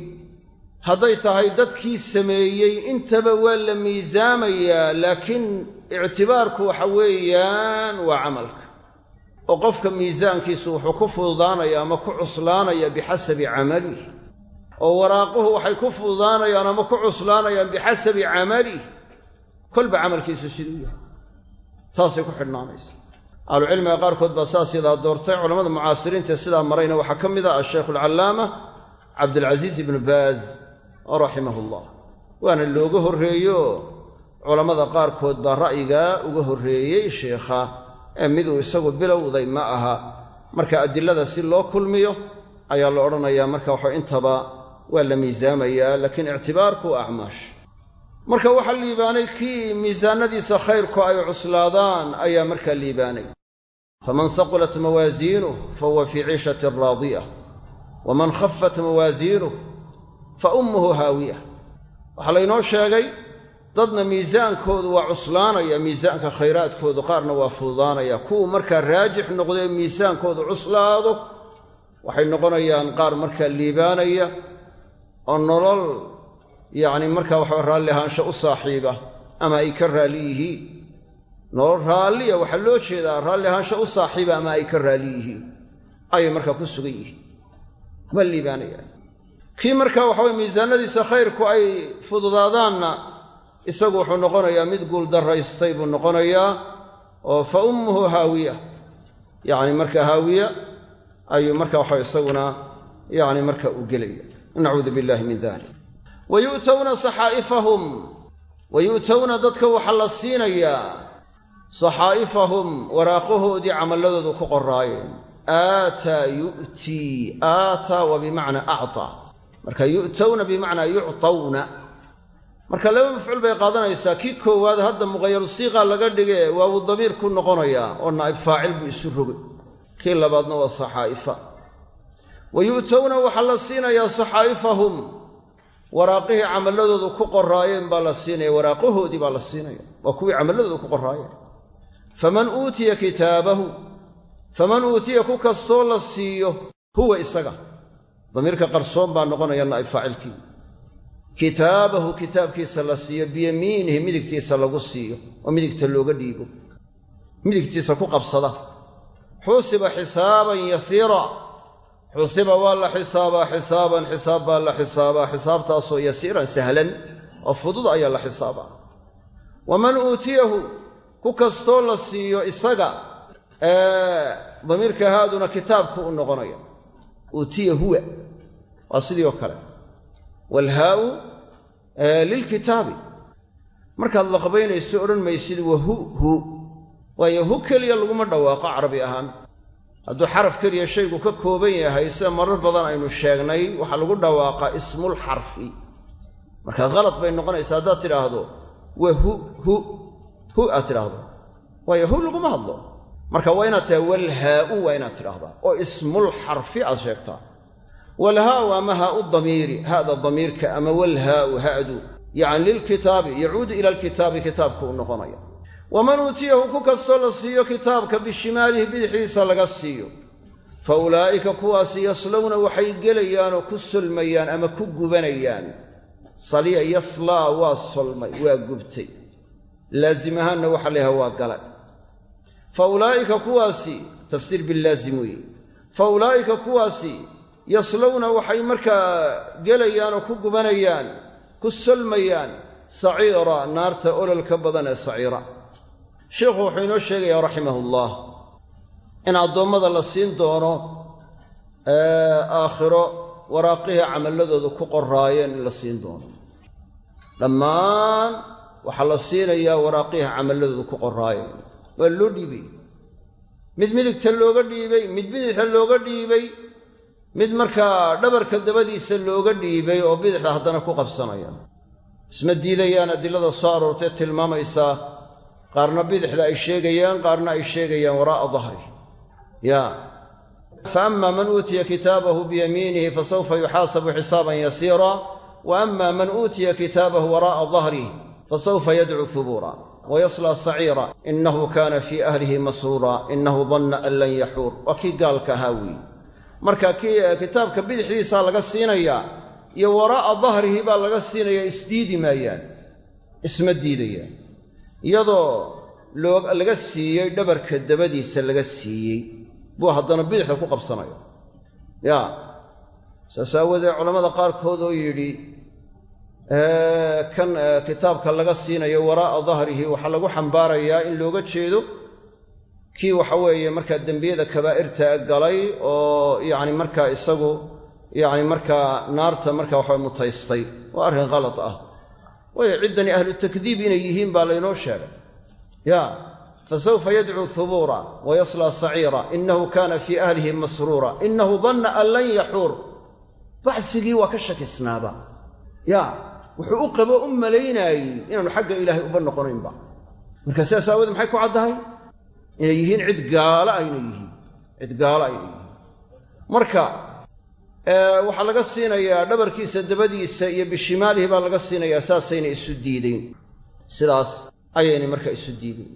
hadday tahay dadkii sameeyey intaba waa la miisaamayaa laakiin ictibaarku waxa weeyaan waa camalka. Oo qofka miisaankiisu wuxuu ku fududaanaya ama ku cuslaanaya bixasabi camalih oo waraaquhu waxay ku fududaanayaan ama ku cuslaanayaan bixasabi camalih kolba camalkiisu siduu yahay. Taasay ku xidhnaanaysa. Ahlucilmiga qaarkood baa saas yadaa doortay. Culamada mucaasiriinta sidaa marayna. Waxaa ka mid ah asheikhu alcallaama cabdilcasiis ibnu baaz raximahu llah waana looga horreeyo. Culammada qaarkood baa ra'yigaa uga horreeyey sheikha ee miduu isagu bilowday ma aha. Marka adilada si loo kulmiyo ayaa la odhanayaa marka waxa intaba waa la miisaamayaa laakiin ictibaarku acmaash marka waxaa liibaanay kii miisaanadiisa khayrku ay cuslaadaan ayaa markaa liibaanay. Faman saqulat mawaasiinuh fahuwa fii ciishatin raadiya waman khafat mawaasiinuh fa ummuhu haawiya. Waxaa laynoo sheegay dadna miisaankoodu waa cuslaanaya miisaanka khayraadkoodu qaarna waa fududaanaya kuwu markaa raajix noqdee miisaankoodu cuslaado waxay noqonayaan qaar markaa liibaanaya oo nolol yacni markaa waxa raalli ahaansho u saaxiiba ama ay ka raalli yihiin. Nolol raalliya waxaa loo jeedaa raalli ahaansho u saaxiiba ama ay ka raalli yihiin. Ayay markaa ku sugan yihiin. Waa liibaanayaan kii markaa waxaweye miisaanadiisa khayrku ay fududaadaanna isagu wuxuu noqonayaa mid guuldaraystay buu noqonayaa oo fa ummuhu haawiya. Yacni marka haawiya ayuu marka waxa isaguna yacni marka u gelaya. Nacuudu billahi min dalik wa yu'towna saxaa'ifahum wa dadka waxaa la siinayaa. Saxaa'ifahum waraaqahoodii camalladoodu ku qoraayeen aataa yu'tii aataa wa bimacnaa actaa marka yu'towna bimacnaa yuctawna marka laba mafcuul bay qaadanaysaa. Kii koowaad hadda muqayaru siiqa laga dhige waawu damiir ku noqonayaa oo naa'ib faacil buu isu rogay. Kii labaadna waa saxaa'ifa. Wa yu'towna waxaa la siinayaa saxaa'ifahum. Waraaqihii camalladoodu ku qoraayeen baa la siinaya. Waraaqahoodii baa la siinaya waa kuwii camalladoodu ku qoraayeen. Faman uutiya kitaabahu. Faman uutiya ku kastoo la siiyo huwa isaga damiirka qarsoon baa noqonaya naa'ib faacilkii. Kitaabahu kitaabkiisa la siiyo biyamiinihi midigtiisa lagu siiyo oo midigta looga dhiibo. Midigtiisa ku qabsada. Xusiba xisaaban yasiira. Xusiba waa la xisaabaa xisaaban xisaab baa la xisaabaa xisaabtaasoo yasiiran sahlan oo fudud ayaa la xisaabaa waman uutiyahu ku kastoo la siiyo isaga damiirka haaduna kitaabku u noqonaya uutiya huwa waa sidii oo kale. Waalhaa'u lilkitaabi markaad laqbaynayso odhan maysid wahu hu waayo hu keliya laguma dhawaaqo carabi ahaan. Hadduu xaraf keliya shaygu ka kooban yahay sida marar badan aynu sheegnay waxaa lagu dhawaaqaa ismul xarfi. Marka khalad bay noqonaysaa haddaad tidhaahdo wa hu hu hu aad tidhaahdo. Waayo hu laguma hadlo marka waa inaad tahay walhaa'u waa inaad tidhaahdaa oo ismul xarfi aad sheegtaa. Walhaa'u ama haa'u damiiri ha'da damiirka ama walhaa'u ha'du yacni lilkitaabi yacuudu ila alkitaabi kitaabku u noqonaya. Waman uutiyahu ku kastoo la siiyo kitaabka bishimaalihi bidixdiisa laga siiyo. Fa ulaa'ika kuwaasi yaslowna waxay gelayaan oo ku solmayaan ama ku gubanayaan. Saliya yaslaa waa solmay waa gubtay. Laazim ahaanna waxa la yhaha waa gala fa ulaa'ika kuwaasi tafsiir bilaazim weeye. Fa ulaa'ika kuwaasi yaslowna waxay markaa gelayaan oo ku gubanayaan ku solmayaan saciira naarta ololka badan ee saciira. Sheikhu wuxuu inoo sheegayaa raximahullah in addoommada la siin doono aakhiro waraaqihii camalladooda ku qoraayeen in la siin doono. Dhammaan waxaa la siinayaa waraaqihii camalladooda ku qoraayeen waa loo dhiibay. Mid midigta looga dhiibay mid bidixda looga dhiibay mid markaa dhabarka dabadiisa looga dhiibay oo bidixda haddana ku qabsanaya. Isma diidayaan adilada soo aroortee tilmaamaysaa qaarna bidixda ay sheegayaan qaarna ay sheegayaan waraa'a dahri. Ya. Fa ama man uutiya kitaabahu biyamiinihi fasawfa yuxaasabu xisaaban yasiira wa ama man uutiya kitaabahu waraa'a dahrih fasawfa yadcu hubuura wayaslaa saciira inahu kaana fii ahlihi masruura inahu danna an lan yaxuur waa kii gaalka ahaa weeye marka kitaabka bidixdiisaa laga siinayaa iyo waraa'a dahrihi baa laga siinayaa isdiidi maayaan isma diidayaan iyadoo laga siiyey dhabarka dabadiisa laga siiyey buu haddana bidixda ku qabsanaya ya saas aawoodee culammada qaarkood oo yidhi kan kitaabka laga siinayo waraa'a dahrihi waxaa lagu xambaarayaa in looga jeedo kii waxa weeye markaa dembiyada kabaa'irta galay oo yacni markaa isagu yacni markaa naarta markaa waxa mutaystay. Waa arrin khalad ah. Waayo ciddani ahlu takdiib inay yihiin baa laynoo sheegay. Ya fasawfa yadcuu hubuura wayaslaa saciira inahu kana fii ahlihi masruura. Inahu danna an lan yaxuur bacsigii waa ka shakisnaaba. Ya wuxuu u qabo u malaynaayey inaanu xagga ilaahay uba noqonaynba. Marka sidaas aawoode maxay ku caddahay? Inay yihiin cid gaala ah inay yihiin. Cid gaala inay yihiin. Marka waxaa laga siinayaa dhabarkiisa dabadiisa iyo bishimaalihi baa laga siinayaa saasayna isu diideyn sidaas ayaynay marka isu diideyn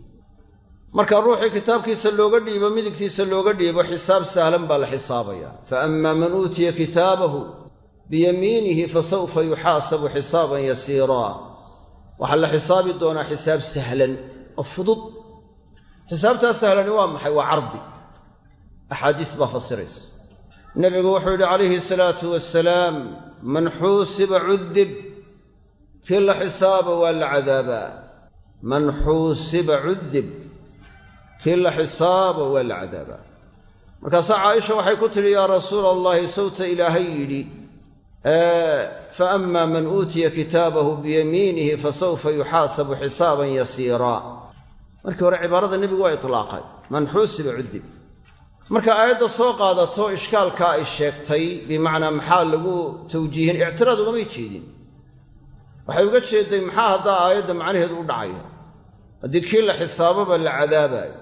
marka ruuxii kitaabkiisa looga dhiibo midigtiisa looga dhiibo xisaab sahlan baa la xisaabaya fa ammaa man uutiya kitaabahu biyamiinihi fasawfa yuxaasabu xisaaban yasiiraa waxaa la xisaabi doonaa xisaab sahlan oo fudud. Xisaabtaa sahlani waa maxay? Waa cardi. Axaadiis baa fasiraysa. Nebigu wuxuu yidhi calayhi salaatu wasalaam man xuusiba cudib kii la xisaaba waa la cadaabaa. Man xuusiba cudib kii la xisaaba waa la cadaabaa. Markaasaa caaisha waxay ku tidhi yaa rasuula allahi sawta ilaahay yidhi fa ama man uutiya kitaabahu biyamiinihi fasawfa yuxaasabu xisaaban yasiiraa markii hore cibaarada nebigu waa itlaaqay man xuusiba cudib marka aayadda soo qaadato ishkaalkaa ay sheegtay bimacnaa maxaa lagu tawjiihin ictiraad ugamay jeedin waxay uga jeeday maxaa haddaa aayadda macnaheedu u dhacaya haddii kii la xisaaboba la cadaabaayo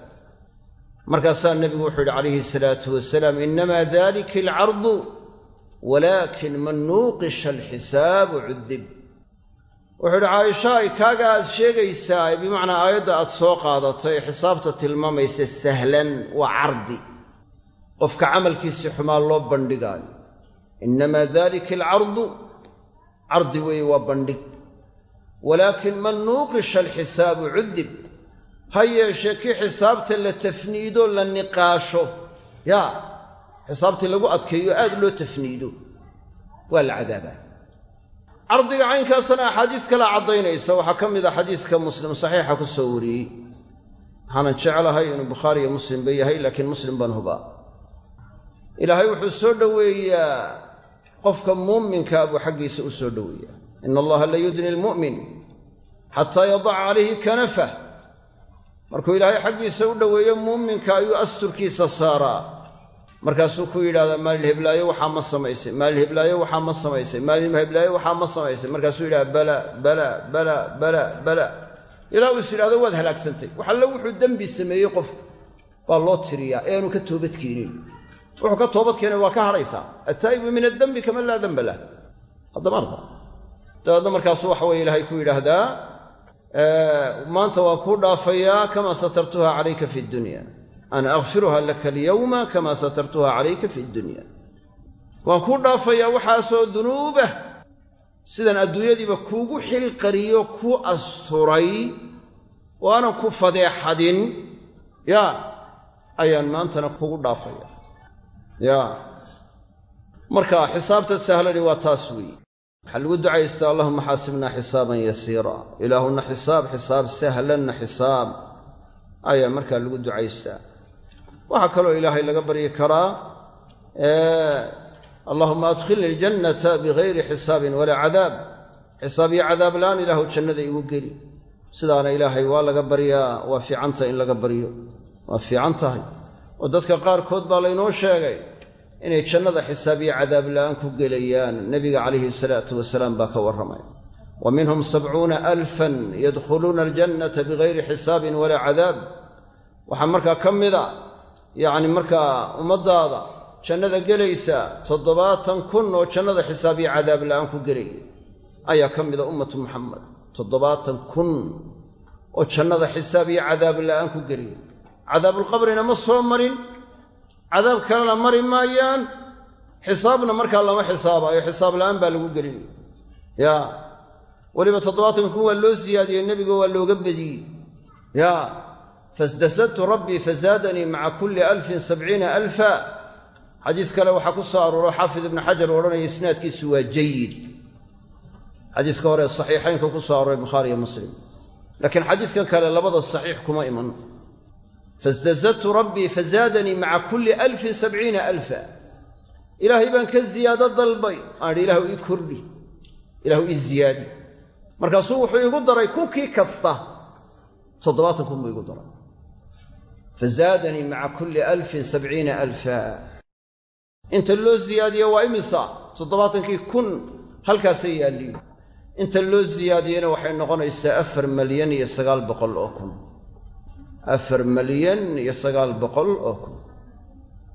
markaasaa nebigu wuxuu yidhi calayhi salaatu wasalaam innamaa dalika alcardu walaakin man nuuqisha alxisaabu cudib wuxuu yidhi caaishaay kaaga aad sheegaysaa bimacnaa aayadda aad soo qaadato ee xisaabta tilmaamaysa sahlan waa cardi qofka camalkiisii xumaa loo bandhigaayo innamaa dalika alcardu cardi weeye waa bandhig walaakin man nuuqisha alxisaabu cudib ha yeeshee kii xisaabta la tafniido la niqaasho yaa xisaabtii lagu adkeeyo aad loo tafniido. Waa la cadaabaa. Cardiga caynkaasana axaadiis kalea caddaynaysa. Waxaa ka mid a xadiiska muslim saxiixa ku soo wariyey. Waxaanan jeclahay inuu bukhaari iyo muslimba yahay laakiin muslim baan hubaa. Ilaahay wuxuu soo dhoweeyaa qofka muuminkaa buu xaggiisa u soo dhoweeyaa. Ina allaha la yudni lmu'min xataa yadaca calayhi kanafah markuu ilaahay xaggiisa u dhoweeyo muuminka ayuu asturkiisa saaraa markaasuu ku yidhahdaa maalin heblaayo waxaa ma samaysay maalin heblaayo waxaa ma samaysay maalin heblaayo waxaa ma samaysay. Markaasuu yidhahda bala bala bala bala bala. Ilaa uu is yidhahdo waad halaagsantay. Wax alle wuxuu dembi sameeyey qofku baa loo tiriyaa ee aanu ka toobadkeenin wuxuu ka toobad keenay waa ka hadhaysaa. Attaa'ibu min addembi kaman laa demba lah haddama arda dabeedna markaasuu waxa weye ilaahay ku yidhaahdaa maanta waa kuu dhaafayaa kamaa satartuha calayka fi dunya ana akfiruha laka alyawma kamaa satartuha calayka fi dunya waan kuu dhaafayaa waxaasoo dunuubah sidaan adduunyadiiba kuugu xilqariyo ku asturay oo aanan ku fadeexadin yaa ayaan maantana kugu dhaafaya yaa marka xisaabta sahlani waa taas weeye waxaa lagu ducaystaa allahuma xaasibnaa xisaaban yasiira ilaahuna xisaab xisaab sahlanna xisaab ayaa markaa lagu ducaystaa waxaa kaloo ilaahay laga baryi karaa allahuma adkhilni aljannata bigayri xisaabin walaa cadaab. Xisaab iyo cadaab la'aan ilaahu jannada igu geli. Sidaana ilaahay waa laga baryaa waa fiicantahay in laga baryo. Waa fiican tahay. Oo dadka qaarkood baa laynoo sheegay inay jannada xisaab iyo cadaab la'aan ku gelayaan. Nebiga calayhi salaatu wasalaam baa ka warramay. Wa minhum sabcuuna alfan yadkhuluuna aljannata bigayri xisaabin walaa cadaab. Waxaa markaa ka mida yacni markaa ummaddaada jannada gelaysa toddobaatan kun oo jannada xisaab iyo cadaab la'aan ku gelaya ayaa ka mida ummatu muxamed toddobaatan kun oo jannada xisaab iyo cadaab la'aan ku gelaya cadaabulqabrina ma soo marin cadaab kalena mari maayaan xisaabna markaa lama xisaabaayo xisaab la'aan baa lagu gelinaya yaa weliba toddobaatan kun waa loo siyaadiyey nebiga waa looga badiyey yaa fasdasadtu rabbii fazaadanii maca kulli alfin sabciina alfa xadiis kale waxaa ku soo arooro xaafid ibnu xajar u odhanaya isnaadkiisu waa jayid xadiiska hore saxiixaynka ku soo arooray bukhaari iyo muslim laakiin xadiiskan kale labada saxiix kuma iman fasdasadtu rabbii fazaadanii maca kulli alfin sabciina alfa ilaahay baan ka ziyaado dalbay aan idhi ilahu ii kordhi ilahu ii ziyaadi markaasuu wuxuu igu daray kunkii kasta toddobaatan kun buu igu daray fazaadanii maca kulli alfin sabciina alfa inta loo siyaadiyo waa imisa toddobaatankii kun halkaasay yaalliin inta loo siyaadiyena waxay noqonaysaa afar malyan iyo sagaal boqol oo kun afar malyan iyo sagaal boqol oo kun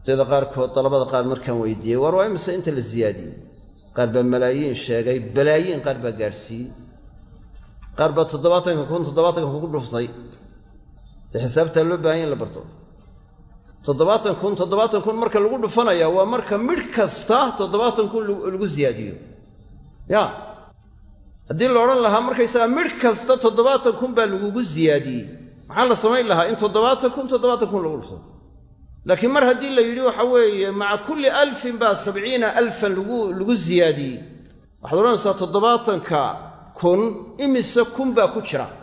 ardayda qaarkood dalabada qaar markaan weydiiyey war waa imise inta la siyaadiyey qaar baa malaayiin sheegay balaayiin qaar baa gaadhsiiyey qaar baa toddobaatanka kun toddobaatanka kugu dhuftay dee xisaabtaa loo baahan ya in la barto. Toddobaatan kun toddobaatan kun marka lagu dhufanaya waa marka midh kasta toddobaatan kun lagu siyaadiyo. Ya. Haddii la odhan lahaa markaysagaa midh kasta toddobaatan kun baa lagugu siyaadiyey. Maxaa la samayn lahaa in toddobaatan kun toddobaatan kun lagu dhufto? Laakiin mar haddii la yidhi waxa weeye maca kulli alfin baa sabciina alfan lagu siyaadiyey. Waxaad odhanaysaa toddobaatanka kun imise kun baa ku jira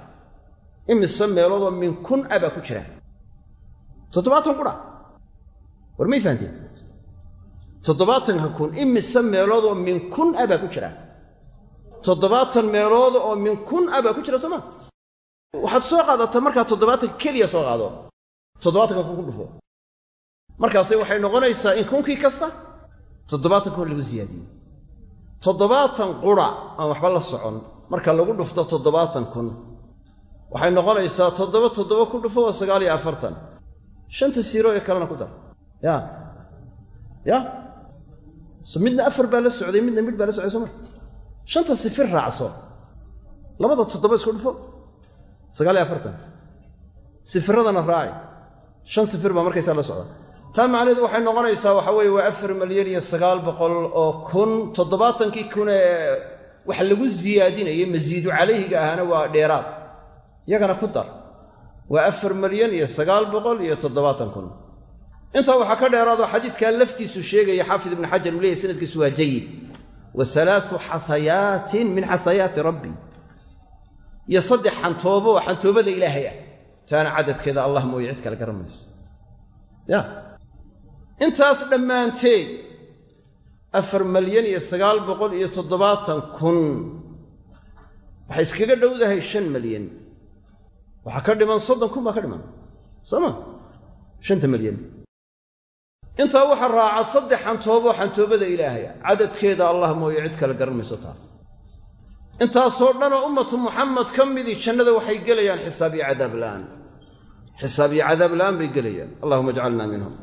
imise meeloodoo min kun a baa ku jira. Toddobaatan qudha war may fahanteen toddobaatanka kun imise meeloodoo min kun a baa ku jira. Toddobaatan meelood oo min kun a baa ku jira soo ma? Waxaad soo qaadataa markaa toddobaatanka keliya soo qaado. Toddobaatanka kun ku dhufo. Markaase waxay noqonaysaa in kunkii kasta toddobaatan kun lagu siyaadiyo. Toddobaatan qura aan waxba la socon. Marka lagu dhufto toddobaatan kun waxay noqonaysaa toddoba toddoba ku dhufo waa sagaal iyo afartan. Shanta siiro ee kalena ku dar. Ya. Ya. So midna afar baa la socday midna midh baa la socday soo ma? Shanta sifir raacso. Labada toddoba isku dhufo. Sagaal iyo afartan. Sifiradana raaci shan sifir baa markaysaa la socda. Taa macnaheedu waxay noqonaysaa waxa weeye waa afar malyan iyo sagaal boqol oo kun. Toddobaatankii kun ee wax lagu siyaadinayay masiidu calayhiga ahaana waa dheeraad yagana ku dar. Waa afar malyan iyo sagaal boqol iyo toddobaatan kun. Intaa waxaa ka dheeraadoo xadiiskaa laftiisu sheegaya xaafid ibnu xajar uu leeyahy sanadkiisu waa jayid wa salaasu xasayaatin min xasayaati rabbi. Iyo saddex xantoobo oo xantoobada ilaahay ah. Taana cadadkeeda allah mooye cid kale garan mayso ya. Intaas dhammaanteed afar malyan iyo sagaal boqol iyo toddobaatan kun. Waxay iskaga dhowdahay shan malyan waxaa ka dhiman soddon kun baa ka dhiman. Soo ma shanta malyan intaa waxaa raaca saddex xantoobo xantoobada ilaahaya cadadkeeda allah mooye cid kale garan taa. Intaasoo dhanoo ummatu muxamed ka midii jannada waxay gelayaan xisaab iyo cadaab la'aan xisaab iyo cadaab la'aan bay gelayaan. Allahuma ajcalna minhum.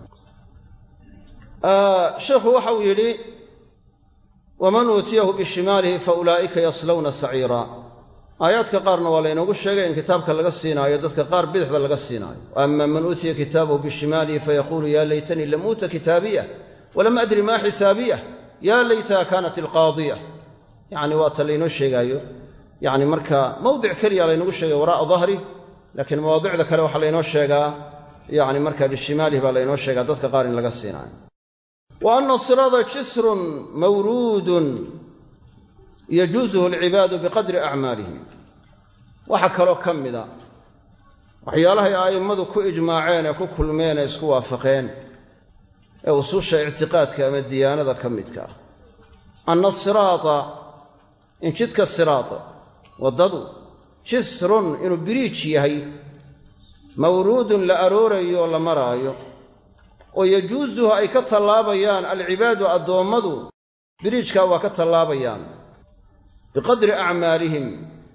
Sheikhu waxa uu yidhi waman uutiyahu bishimaalihi fa ulaa'ika yaslawna saciira aayaadka qaarna waa laynoogu sheegay in kitaabka laga siinaayo dadka qaar bidixda laga siinaayo. Ama man uutiya kitaabahu bishimaalihi fayaquulu ya laytanii lam uuta kitaabiya walam adri maa xisaabiyah ya laytaha kaanat ilqaadiya. Yacni waa ta laynoo sheegaayo. Yacni marka mawdic keliya laynagu sheegay waraa'a dahri laakiin mawaadicda kale waxaa laynoo sheegaa. Yacni marka bishimaalihi baa laynoo sheegaa dadka qaar in laga siinaayo wa ana siraada jisrun mawruudun yajuusuhu alcibaadu biqadri acmaalihim. Waxaa kaloo ka mida waxyaalahay a'immadu ku ijmaaceen ee ku kulmeen ee isku waafaqeen ee usuusha ictiqaadka ama diyaanada ka midka ah. Anna asiraata in jidka siraata waddadu jisrun inuu biriij yahay mawruudun la aroorayo oo la maraayo oo yajuusuhu ay ka tallaabayaan alcibaadu addoommadu biriijkaa waa ka tallaabayaan biqadri acmaalihim.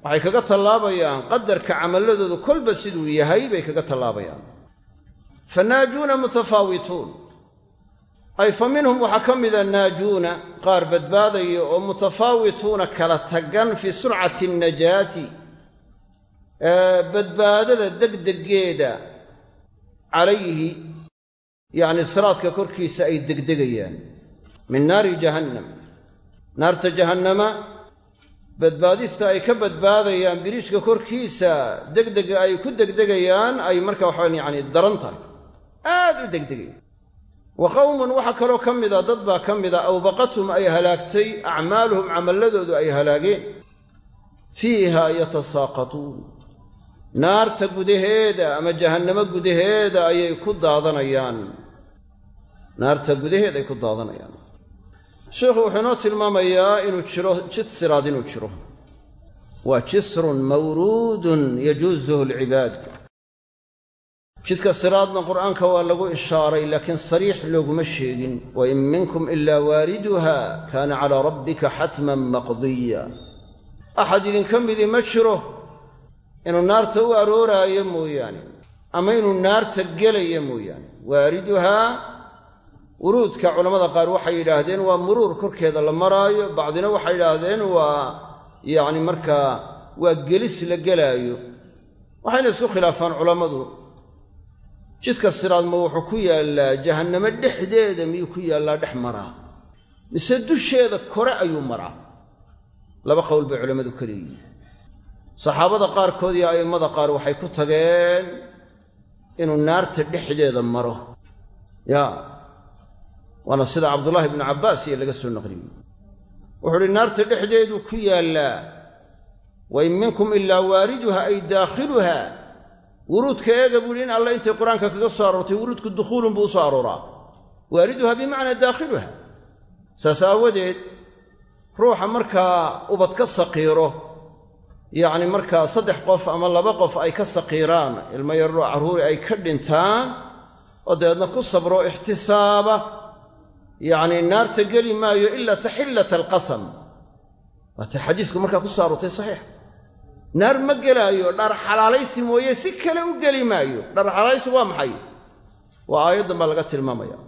Waxay kaga tallaabayaan qadarka camalladoodu kolba siduu yahay bay kaga tallaabayaan. Fa naajuuna mutafaawituun. Ay fa minhum waxaa ka mida naajuuna qaar badbaadaya oo mutafaawituuna kala tagan fii surcati annajaati badbaadada degdegeeda calayhi yacni siraadka korkiisa ay degdegayaan. Min naari jahannam. Naarta jahannama badbaadista ay ka badbaadayaan biriijka korkiisa degdega ay ku degdegayaan ay marka waxaan yacni daran tahay. Aad u degdegaya wa qowmun waxaa kaloo ka mida dad baa ka mida awbaqathum ay halaagtay acmaaluhum camalladoodu ay halaageen. Fiiha yatasaaqatuun. Naarta gudaheeda ama jahannamo gudaheeda ayay ku daadanayaan. Naarta gudaheeda ay ku daadanayaan sheikhu wuxuu inoo tilmaamayaa inuu jiro jid siraad inuu jiro. Waa jisrun mawruudun yajuusuhu alcibaad jidka siraadna qur'aanka waa lagu ishaaray laakiin sariix looguma sheegin. Wa in minkum ilaa waariduha kaana calaa rabbika xatman maqdiya. Axad idinka midii ma jiro. Inuu naarta u arooraayo mooyaane. Ama inuu naarta gelaya mooyaane. Waariduhaa wuruudka culammada qaar waxay yidhaahdeen waa muruur korkeeda la maraayo bacdina waxay yidhaahdeen waa yacni markaa waa gelis la gelaayo. Waxayna isku khilaafaan culammadu. Jidka siraad ma wuxuu ku yaallaa jahannamo dhexdeeda miyuu ku yaallaa dhex maraa? Mise dusheeda kore ayuu maraa? Laba qowl bay culammadu ka leeyihiin saxaabada qaarkood iyo a'immada qaar waxay ku tageen inuu naarta dhexdeeda maro. Yaa waana sida cabdullaahi ibnu cabbaas iyo laga soo naqliyey wuxuu uhi naarta dhexdeeduu ku yaallaa wa in minkum ilaa waariduha ay daakhiluha wuruudka eega buu yihi in alle intay qur'aanka kaga soo aroortay wuruudku dukhuulun buu u soo arooraa. Waariduha bimacnaa daakhiluha saas aawadeed ruuxa markaa ubad ka saqiiro yacni markaa saddex qof ama laba qof ay ka saqiiraan ilmo yaroo carruuri ay ka dhintaan oo dabeedna ku sabro ixtisaaba yacnii naarta geli maayo ilaa taxillata alqasam. Waata xadiisku markaa ku soo aroortay saxiix. Naar ma gelaayo dhar xalaalaysi mooye si kale u geli maayo. Dhar xalaalaysi waa maxay? Waa aayaddan baa laga tilmaamaya.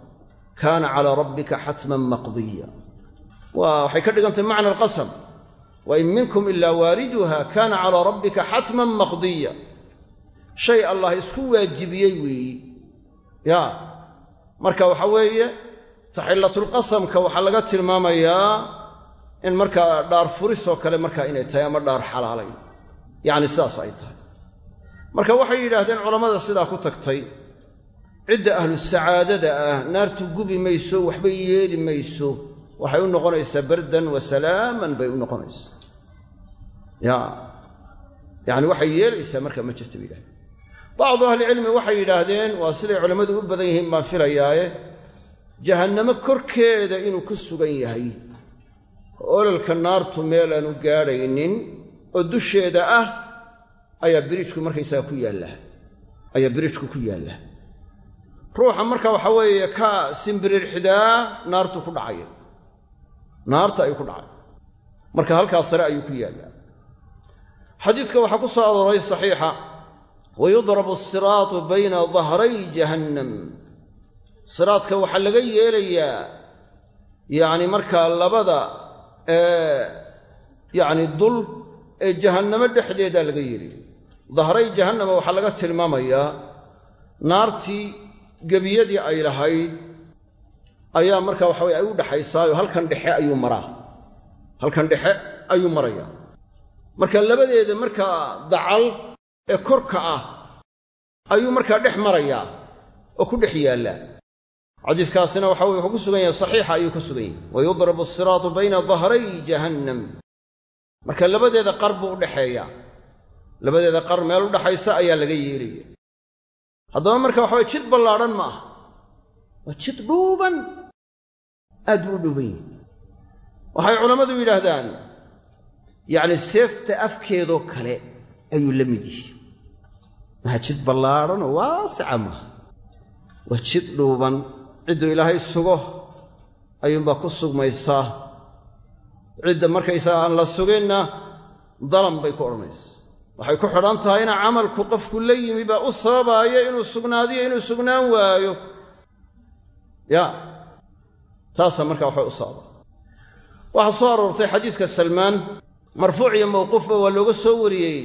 Kaana calaa rabbika xatman maqdiya. Waa waxay ka dhigantay macna alqasam. Wa in minkum ilaa waariduha kaana calaa rabbika xatman maqdiya. Shay allah isku waajibiyey weeyi. Yaa marka waxa weeye taxillatulqasamka waxaa laga tilmaamayaa in markaa dhaar furis oo kale markaa inay tahay ama dhaar xalaalay. Yacni sidaas ay tahay. Marka waxay yidhaahdeen culammada sidaa ku tagtay cidda ahlu sacaadada ah naartu gubi mayso waxba yeeli mayso waxay u noqonaysaa bardan wa salaaman bay u noqonaysaa. Ya yacni waxay yeelaysaa markaa ma jirta bay yidhahdeen. Bacdu ahlicilmi waxay yidhaahdeen waa siday culammadu u badan yihiin baan filayaaye jahannamo korkeeda inuu ku sugan yahay. Ololka naartu meelaanu gaadhaynin oo dusheeda ah ayaa biriijku markaysaga ku yaallaa ayaa biriijku ku yaallaa ruuxa marka waxa weeye ka simbirirxidaa naartu ku dhacaya naarta ayuu ku dhacay. Marka halkaas sare ayuu ku yaallaa xadiiska waxaa ku soo arooray saxiixa. Wayudrabu asiraatu bayna dahray jahannam siraadka waxaa laga yeelayaa yacni markaa labada yacni dul ee jahannamo dhexdeedaa laga yeelaya dahray jahannama waxaa laga tilmaamayaa naartii gebiyadii ay lahayd ayaa markaa waxa weye ay u dhexaysaayo halkan dhexe ayuu maraa. Halkan dhexe ayuu marayaa. Marka labadeeda markaa dacal ee korka ah ayuu markaa dhex marayaa oo ku dhex yaallaa xadiiskaasina waxa wuxuu ku sugan yahay saxiixa ayuu ku sugan yahay. Wayudrabu asiraatu bayna dahray jahannam. Marka labadeeda qar buu u dhexeeyaa labadeeda qar meel u dhexaysa ayaa laga yeelaya. Haddaba marka waxa weye jid ballaadhan ma aha. Waa jid dhuuban. Aad buu u dhuuban yahay. Waxay culammadu yidhaahdaan yacni seefta afkeedoo kale ayuu la mid yihi maha jid ballaadhanoo waasica maaha waa jid dhuuban cidduu ilaahay sugo ayuunbaa ku sugmaysaa. Cidda markaysaga aan la suginna dalan bay ku odhanaysa waxay ku xidhan tahay ina camalku qofku la yimi baa u sababaaya inuu sugnaadiyo inuu sugnaan waayo. Ya taasaa markaa waxay u sababa waxaa soo aroortay xadiiska salmaan marfuuc iyo mawquufba waa looga soo wariyey.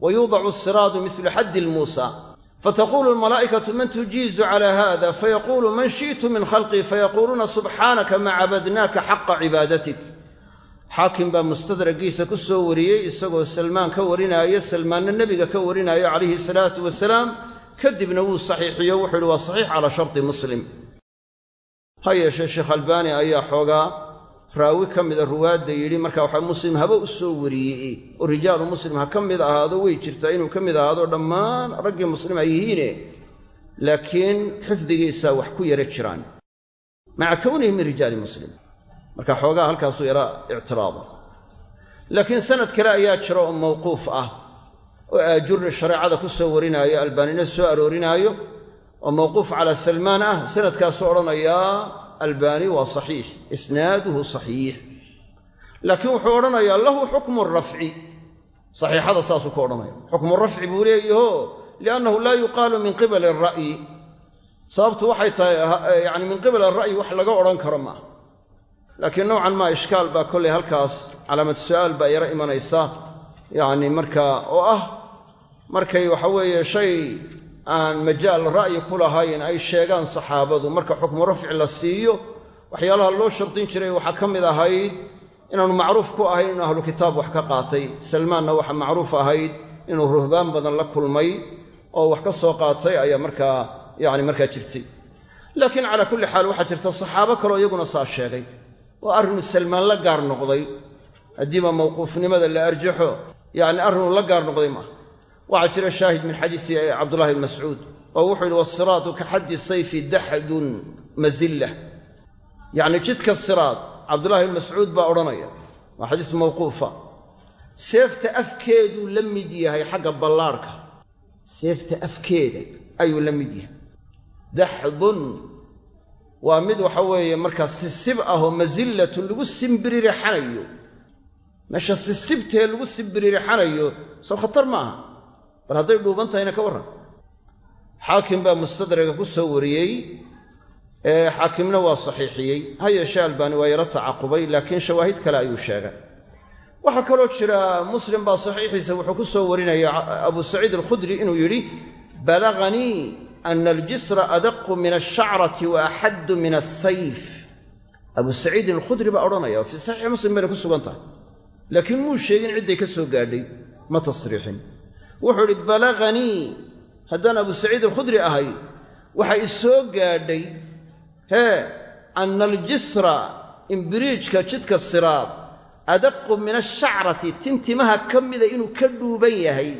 Wa yuudacu asiraadu mislu xaddi lmuusa fataqulu almalaa'ikatu man tujiizu cala hada fayaquulu man shi'tu min khalqii fayaquuluuna subxaanaka ma cabadnaaka xaqa cibaadatik xaakim baa mustadragiisa ku soo wariyey isagoo salmaan ka warinaayo salmaanna nebiga ka warinaayo calayhi salaatu wasalaam kadibna wuu saxiixiyo wuxuu yidhi waa saxiix calaa sharti muslim ha yeeshee sheekh albaani xoogaa raawi ka mida ruwaadda yidhi marka waxa muslim haba u soo wariyey oo rijaalu muslim ha ka mid ahaado way jirtaa inuu ka mid ahaado dhammaan raggii muslim ay yihiine. Laakiin xifdigiisa wax ku yara jiraan. Maca kownihi min rijaali muslim. Marka xoogaa halkaasuu yara ictiraada laakiin sanad kale ayaa jira oo mawquuf ah oo aajurri shareecada ku soo warinaayo albaanina soo aroorinaayo oo mawquuf calaa salmaan ah sanadkaasuu odhanayaa albaani waa saxiix isnaaduhu saxiix. Laakiin wuxuu odhanayaa lahu xukmu rafci. Saxiixada saasuu ku odhanaya. Xukmu rafci buu leeyaho liannahu laa yuqaalu min qibali ara'yi sababtu waxay tahay yani min qibali ara'yi wax laga odhan karo maaha laakiin nowcan maa ishkaal baa kollay halkaas calaamad su'aal baa yaro imanaysa. Yacni markaa oo ah markay waxa weeye shay aan majaal ra'yi ku lahayn ay sheegaan saxaabadu. Marka xukmu rafci la siiyo waxyaalaha loo shardin jiray waxaa ka mid ahayd inaanu macruuf ku ahayn inuu ahlu kitaab wax ka qaatay. Salmaanna waxa macruuf ahayd inuu ruhbaan badan la kulmay oo wax ka soo qaatay ayaa markaa yani markaa jirtay. Laakiin calaa kulli xaal waxaa jirta saxaabo kaleo iyaguna saa sheegay oo arrinuu salmaan la gaar noqday. Haddiiba mawquufnimada la arjaxo yacni arrinuu la gaar noqday maaha waxaa jira shaahid min xadiisi cabdullahi bn mascuud oo wuxuu yidhi wasiraatu ka xaddi sayfi daxdun mazilla. Yacni jidka siraad cabdullahi bn mascuud baa odhanaya. Waa xadiis mawquufa. Seefta afkeeduu la mid yahay xagga ballaarhka seefta afkeeda ayuu la mid yahay. Daxdun waa mid waxa weeye markaa sisib ahoo masillatun lagu simbiririxanayo meesha sisibtee lagu simbiririxanayo soo khatar maaha bal hadday dhuuban tahayna ka warran. Xaakim baa mustadraga ku soo wariyey xaakimna waa saxiixiyey. Ha yeeshee albaani waa yaro tacaqubay laakiin shawaahid kale ayuu sheegay. Waxaa kaloo jira muslim baa saxiixiisa wuxuu ku soo warinaya abu saciid alkhudri inuu yidhi balaganii ana aljisra adaqu min alshacrati wa axaddu min asayf abu saciidin alkhudri baa odhanaya fii saxiixi muslim bayna ku sugan tahay. Laakiin muu sheegin cidday ka soo gaadhay? Ma tasriixin wuxuu idhi balaganii haddaan abu saciid alkhudri ahay waxa i soo gaadhay hee anna aljisra imbiriijka jidka siraad adaqu min ashacrati tintimaha ka mida inuu ka dhuuban yahay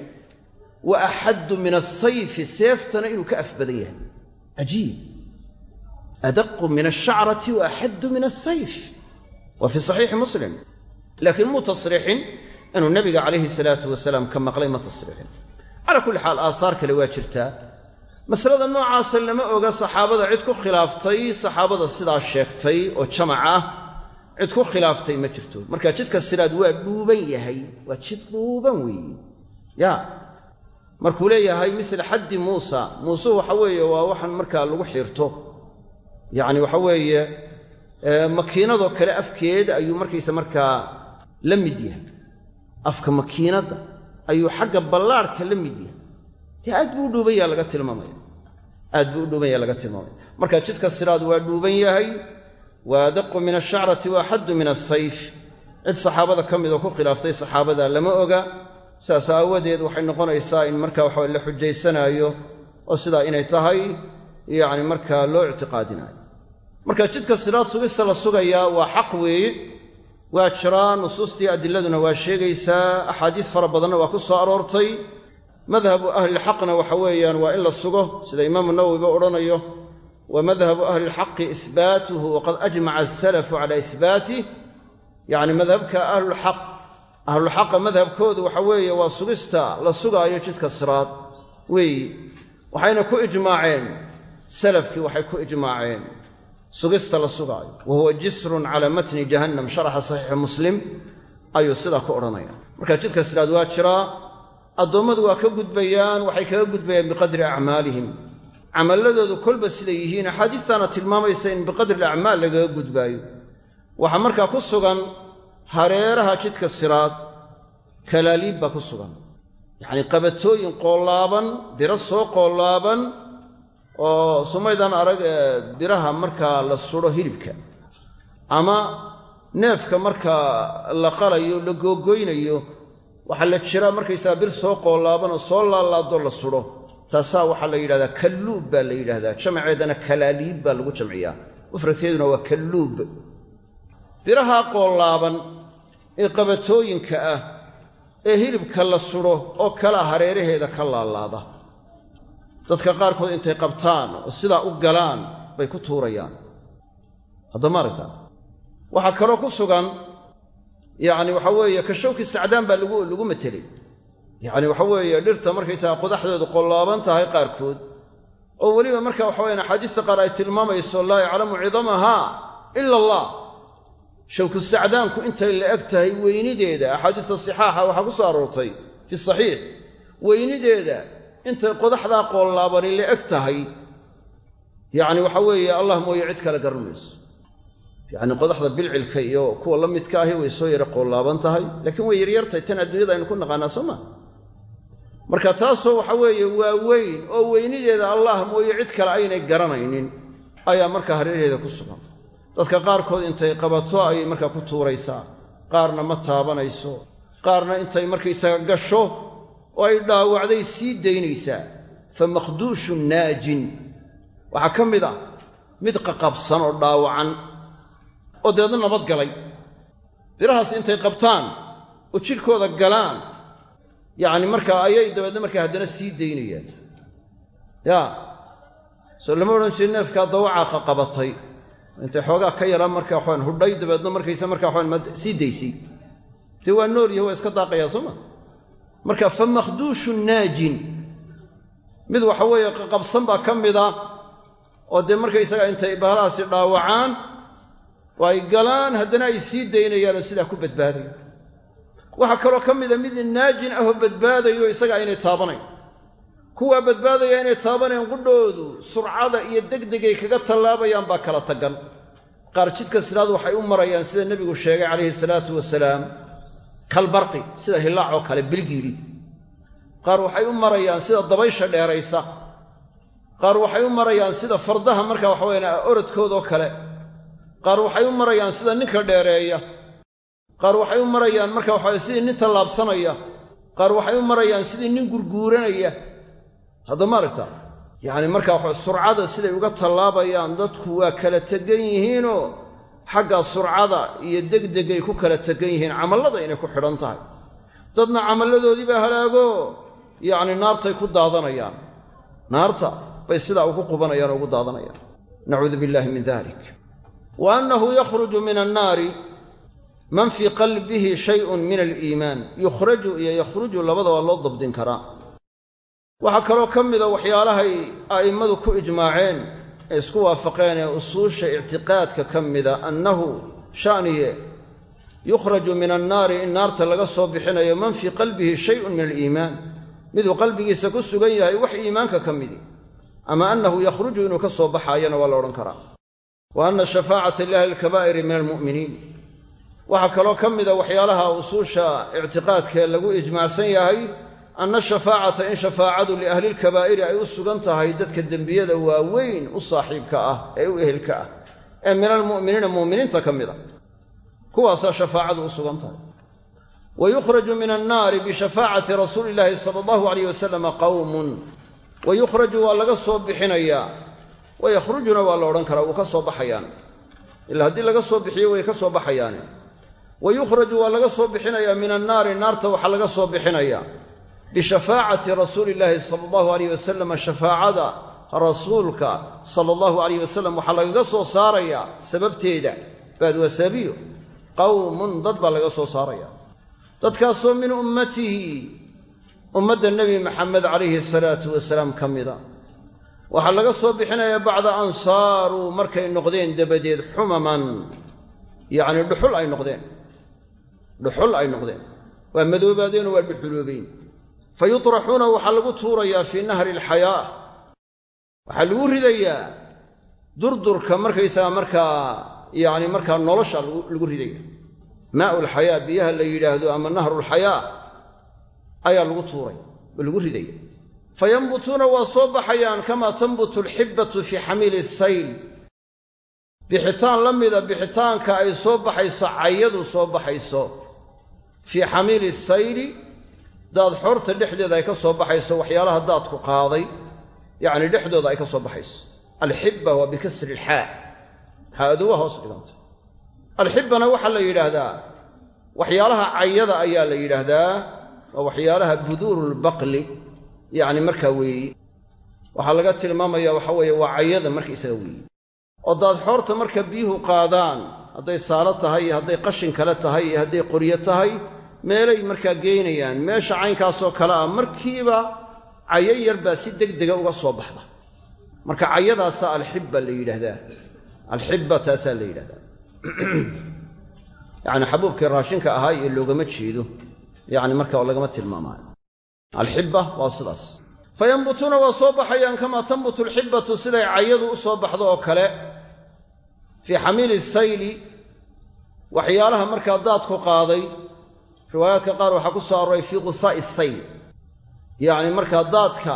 wa axaddu min asayfi seeftana inuu ka af badan yahay. Cajiib adaqu min ashacrati wa axaddu min asayf waa fii saxiixi muslim. Laakiin muu tasriixin inuu nabiga calayhi salaatu wasalaam ka maqlay ma tasriixin calaa kulli xaal aasaar kale waa jirtaa. Masalada noocaasa lama oga saxaabada cid ku khilaaftay saxaabada sidaa sheegtay oo jamac ah cid ku khilaaftay ma jirto. Marka jidka siraad waa dhuuban yahay waa jid dhuuban weeye. Ya markuu leeyahay misla xaddi muusa. Muuse waxa weeye waa waxaan markaa lagu xiirto yacni waxa weeye makiinadoo kale afkeeda ayuu markaysa markaa la mid yahay afka makiinadda ayuu xagga ballaarhka la mid yahay. Dee aad buu u dhuubanyaa laga tilmaamaya. Aad buu u dhuuban yaha laga tilmaamaya. Marka jidka siraad waa dhuuban yahay waa adaqu min ashacrati wa axaddu min asayf cid saxaabada ka mid oo ku khilaaftay saxaabada lama oga. Saas aawadeed waxay noqonaysaa in marka waxa la xujaysanaayo oo sidaa inay tahay yacni markaa loo ictiqaadinaayo. Marka jidka siraad sugista la sugayaa waa xaq weeye waa jiraa nusuustii adiladuna waa sheegaysaa axaadiis fara badanna waa ku soo aroortay. Madhabu ahlilxaqna waxa weeyaan waa in la sugo sida imaamu nawowiba odhanayo. Wa madhabu ahli lxaqi ihbaatuhu waqad ajmaca asalafu cala ihbaatih yacni madhabka ahlulxaq ahlulxaqa madhabkoodu waxa weeye waa sugista la sugaayo jidka siraad weeyi. Waxayna ku ijmaaceen salafkii waxay ku ijmaaceen sugista la sugaayo. Wa huwa jisrun cala matni jahannam sharaxa saxiixi muslim ayuu sidaa ku odhanaya. Marka jidka siraad waa jiraa addoommadu waa ka gudbayaan waxay kaga gudbayaan biqadri acmaalihim. Camalladoodu kolba siday yihiin axaadiistaana tilmaamaysa in biqadri acmaal lagaga gudbaayo. Waxaa markaa ku sugan hareeraha jidka siraad kalaaliib baa ku sugan. Yacnii qabatooyin qoollaaban biro soo qoollaaban oo sumaydan arag biraha markaa la sudho hilibka ama neefka markaa la qalayo la googoynayo waxaa la jiraa markaysaa bir soo qoollaaban oo soo laalaado la sudho taasaa waxaa la yidhahdaa kalluub baa la yidhahdaa. Jamaceedana kalaaliib baa lagu jamciyaa. Mufradkeeduna waa kalluub. Biraha qoollaaban ee qabatooyinka ah ee hilibka la sudho oo kala hareeraheeda ka laalaada dadka qaarkood intay qabtaan oo sidaa u galaan bay ku tuurayaan. Haddama aragtaa waxaa kaloo ku sugan yacni waxaa weeye ka sacdaan baa lagu matelay yacni waxa weeye dhirta markaysaga qodaxdoodu qollaaban tahay qaarkood. Oo weliba marka waxa weyaan axaadiista qaar ay tilmaamayso laa yaclamu cidamahaa ila allah. Shawku sacdaanku intay la eg tahay weynideeda. Axaadiista sixaaxa waxaa ku soo aroortay fi saxiix. Weynideeda intay qodaxdaa qoollaabani la eg tahay. Yacni waxa weeye allah mooye cid kale garan mayso yacni qodaxda bilcilka iyo kuwa la midka ahi way soo yara qoollaaban tahay laakiin way yaryartahay tan adduunyada aynu ku naqaanaa soo ma? Marka taasoo waxa weeye waa weyn oo weynideeda allah mooye cid kale aynay garanaynin ayaa markaa hareeraheeda ku sugan. Dadka qaarkood intay qabato ayay markaa ku tuuraysaa. Qaarna ma taabanayso. Qaarna intay markaysaga gasho oo ay dhaawacday sii daynaysaa fa makhduushu naajin. Waxaa ka mid ah mid qaqabsan oo dhaawacan oo dabeedna nabadgalay birahaas intay qabtaan oo jidhkooda galaan yacni markaa ayay dabeedna markaa haddana sii daynayaan yaa soo lama odhan jiri neefkaa dawacaa qaqabatay intay xoogaa ka yaraa marka waxaan hudhay dabeedna markaysa markaa waxaan sii daysay. Dee waa nool yaho waa iska daaqayaa soo ma marka fa makhduushu naajin. Mid waxa weeye qaqabsan baa ka mid ah oo dee markaysaga intay bahalahaasi dhaawacaan oo ay galaan haddana ay sii daynayaanoo sidaa ku badbaadaya waxaa kaloo ka mida mid naajin ahoo badbaadayo isaga aynay taabanayn. Kuwaa badbaadaya inay taabanayn qudhoodu surcada iyo degdegay kaga tallaabayaan baa kala tagan. Qaar jidka sidaad waxay u marayaan sida nebigu sheegay calayhi salaatu wasalaam kalbarqi sida hilaacoo kale bilgiidhi qaar waxay u marayaan sida dabaysha dheeraysa. Qaar waxay u marayaan sida fardaha marka waxaweyan orodkoodoo kale. Qaar waxay u marayaan sida ninka dheereeya. Qaar waxay u marayaan marka waxawe sidii nin tallaabsanaya qaar waxay u marayaan sidii nin gurguuranaya. Hadda ma aragta yacni marka waxa surcada siday uga tallaabayaan dadku waa kala tegan yihiinoo xagga surcada iyo degdegay ku kala tegan yihiin camallada inay ku xidhan tahay. Dadna camalladoodii baa halaago. Yacni naartay ku daadanayaan. Naarta bay sidaa ugu qubanayaan oo ugu daadanayaan. Nacuudu billahi min dalik wa annahu yakhruju min annaari man fii qalbihi shayun min aliimaan. Yukhraju iyo yakhruju labada waa loo dabdin karaa. Waxaa kaloo ka mida waxyaalahay a'immadu ku ijmaaceen ee isku waafaqeen ee usuusha ictiqaadka ka mida annahu sha'niye yukhraju min annaari in naarta laga soo bixinayo man fii qalbihi shayun min aliimaan. Miduu qalbigiisa ku sugan yahay wax iimaanka ka midi. Ama annahu yakhruju inuu ka soo baxaayana waa la odhan karaa. Wa anna shafaacata liahli alkabaa'iri min almu'miniin. Waxaa kaloo ka mida waxyaalaha usuusha ictiqaadkee lagu ijmaacsan yahay anna shafaacata in shafaacadu liahli lkabaa'iri ay u sugan tahay dadka dembiyada waaweyn u saaxiibka ah ee u ehelka ah ee min almu'miniina mu'miniinta ka mid a kuwaasaa shafaacadu u sugan tahay wa yukhraju min annaari bishafaacati rasuuli illaahi sala allahu alayh wasalama qawmun wa yukhraju waa laga soo bixinayaa wa yakhrujuna waa la odhan karaa wuu ka soo baxayaan ila haddii laga soo bixiyo way ka soo baxayaane wa yukhraju waa laga soo bixinayaa min annaari naarta waxaa laga soo bixinayaa bishafaacati rasuuli illaahi sala allahu alayh wasalama shafaacada rasuulka sala allahu alayh wasalam waxaa lagaga soo saarayaa sababteeda baad wasaabiyo qawmun dad baa laga soo saaraya dadkaasoo min ummatihi ummadda nebi maxamed calayhi salaatu wasalaam ka mida waxaa laga soo bixinayaa bacda an saaruu markay noqdeen dabadeed xumaman yacni dhuxul ay noqdeen dhuxul ay noqdeen waa madoobaadeenoo waa dhuxuloobeyn fa yutraxuuna waxaa lagu tuurayaa fii nahri alxayaa waxaa lagu ridayaa durdurka markaysaga markaa yacni markaa nolosha lagu ridaya maau lxayaa biyaha la yidhaahdo ama nahrulxayaa ayaa lagu tuuray lagu ridaya fa yambutuuna waa soo baxayaan kamaa tambutu alxibbatu fii xamiili sayl bixitaan la mida bixitaanka ay soo baxayso cayadu soo baxayso fii xamiili sayli daad xoorta dhexdeeda ay ka soo baxayso waxyaalaha daadku qaaday yacni dhexdooda ay ka soo baxayso. Alxibba waa bikasri ilxaa xaadu waa hoos dhiganta. Alxibbana waxaa la yidhaahdaa waxyaalaha cayada ayaa la yidhaahdaa waa waxyaalaha buduurulbaqli yacni markaa weeye waxaa laga tilmaamaya waxa weeye waa cayada markaisaga weeye oo daadxoorta marka biyuhu qaadaan hadday saalo tahay iyo hadday qashin kale tahay iyo hadday qoryo tahay meelay markaa geynayaan meesha caynkaasoo kale ah markiiba cayo yar baa si degdega uga soo baxda. Marka cayadaasaa alxibba la yidhaahdaa. Alxibba taasaa la yidhahdaa yacni xabuubkii raashinka ahaa iyo loogama jeedo. Yacni marka lagama tilmaamaayo alxibba waa sidaas. Fa waa soo baxayaan kamaa tambutu alxibbatu siday cayadu u soo baxdo oo kale. Fii xamiili sayli waxyaalaha markaa daadku qaaday riwaayaadka qaar waxaa ku soo arooray fii qusaa'i sayl. Yacni markaa daadka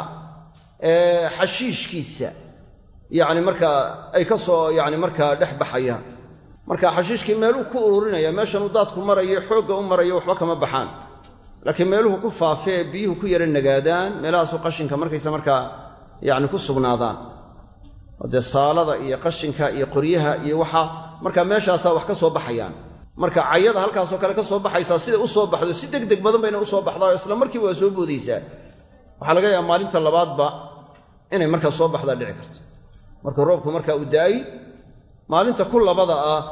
xashiishkiisa yacni markaa ay ka soo yacni markaa dhex baxayaan marka xashiishkii meeluu ku ururinaya meeshanuu daadku marayo xoogga u marayo waxba kama baxaan. Laakiin meeluhu ku faafe ee biyuhu ku yara nagaadaan meelahaasu qashinka markaysa markaa yacni ku sugnaadaan. Oo dee saalada iyo qashinka iyo qoryaha iyo waxa markaa meeshaasaa wax ka soo baxayaan marka cayada halkaasoo kale ka soo baxaysaa siday u soo baxdo si deg deg badan bayna u soo baxdaa isla markiiba waa soo boodaysaa. Waxaa laga yaaba maalinta labaadba inay markaa soo baxdaa dhici karta marka roobku markaa uu daa'ay maalinta ku labada ah